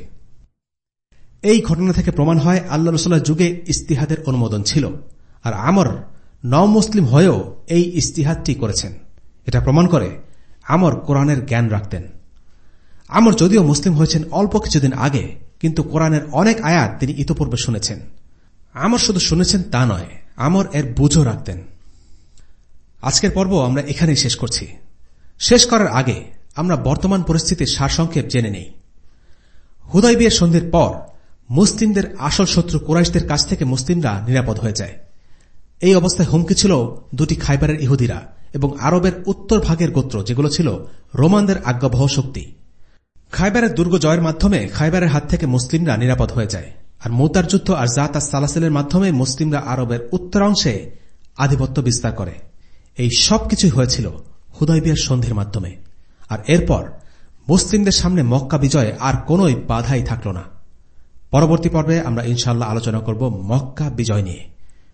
এই ঘটনা থেকে প্রমাণ হয়, আল্লাহ রসুল্লাহ যুগে ইস্তিহাদের অনুমোদন ছিল, আর আমর নও মুসলিম হয়েও এই ইস্তিহাদটি করেছেন। এটা প্রমাণ করে আমর কোরআনের জ্ঞান রাখতেন। আমর যদিও মুসলিম হয়েছেন অল্প কিছুদিন আগে, কিন্তু কোরআনের অনেক আয়াত তিনি ইতোপূর্বে শুনেছেন। আমর শুধু শুনেছেন তা নয়, আমর এর বুঝও রাখতেন। আজকের পর্ব আমরা এখানেই শেষ করছি। শেষ করার আগে আমরা বর্তমান পরিস্থিতির সারসংক্ষেপ জেনে নেই। হুদয় বিয়ের সন্ধির পর মুসলিমদের আসল শত্রু কোরাইশদের কাছ থেকে মুসলিমরা নিরাপদ হয়ে যায়। এই অবস্থায় হুমকি ছিল দুটি খাইবারের ইহুদিরা। এবং আরবের উত্তর ভাগের গোত্র, যেগুলো ছিল রোমানদের আজ্ঞাবহ শক্তি। খাইবারের দুর্গ জয়ের মাধ্যমে খাইবারের হাত থেকে মুসলিমরা নিরাপদ হয়ে যায়। আর মোতার যুদ্ধ আর জাত আর সালাসেলের মাধ্যমে মুসলিমরা আরবের উত্তরাংশে আধিপত্য বিস্তার করে। এই সবকিছুই হয়েছিল হুদয়বিয়ার সন্ধির মাধ্যমে। আর এরপর মুসলিমদের সামনে মক্কা বিজয়ে আর কোন বাধাই থাকল না। পরবর্তী পর্বে আমরা ইনশাল্লাহ আলোচনা করব মক্কা বিজয় নিয়ে।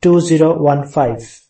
two zero one five.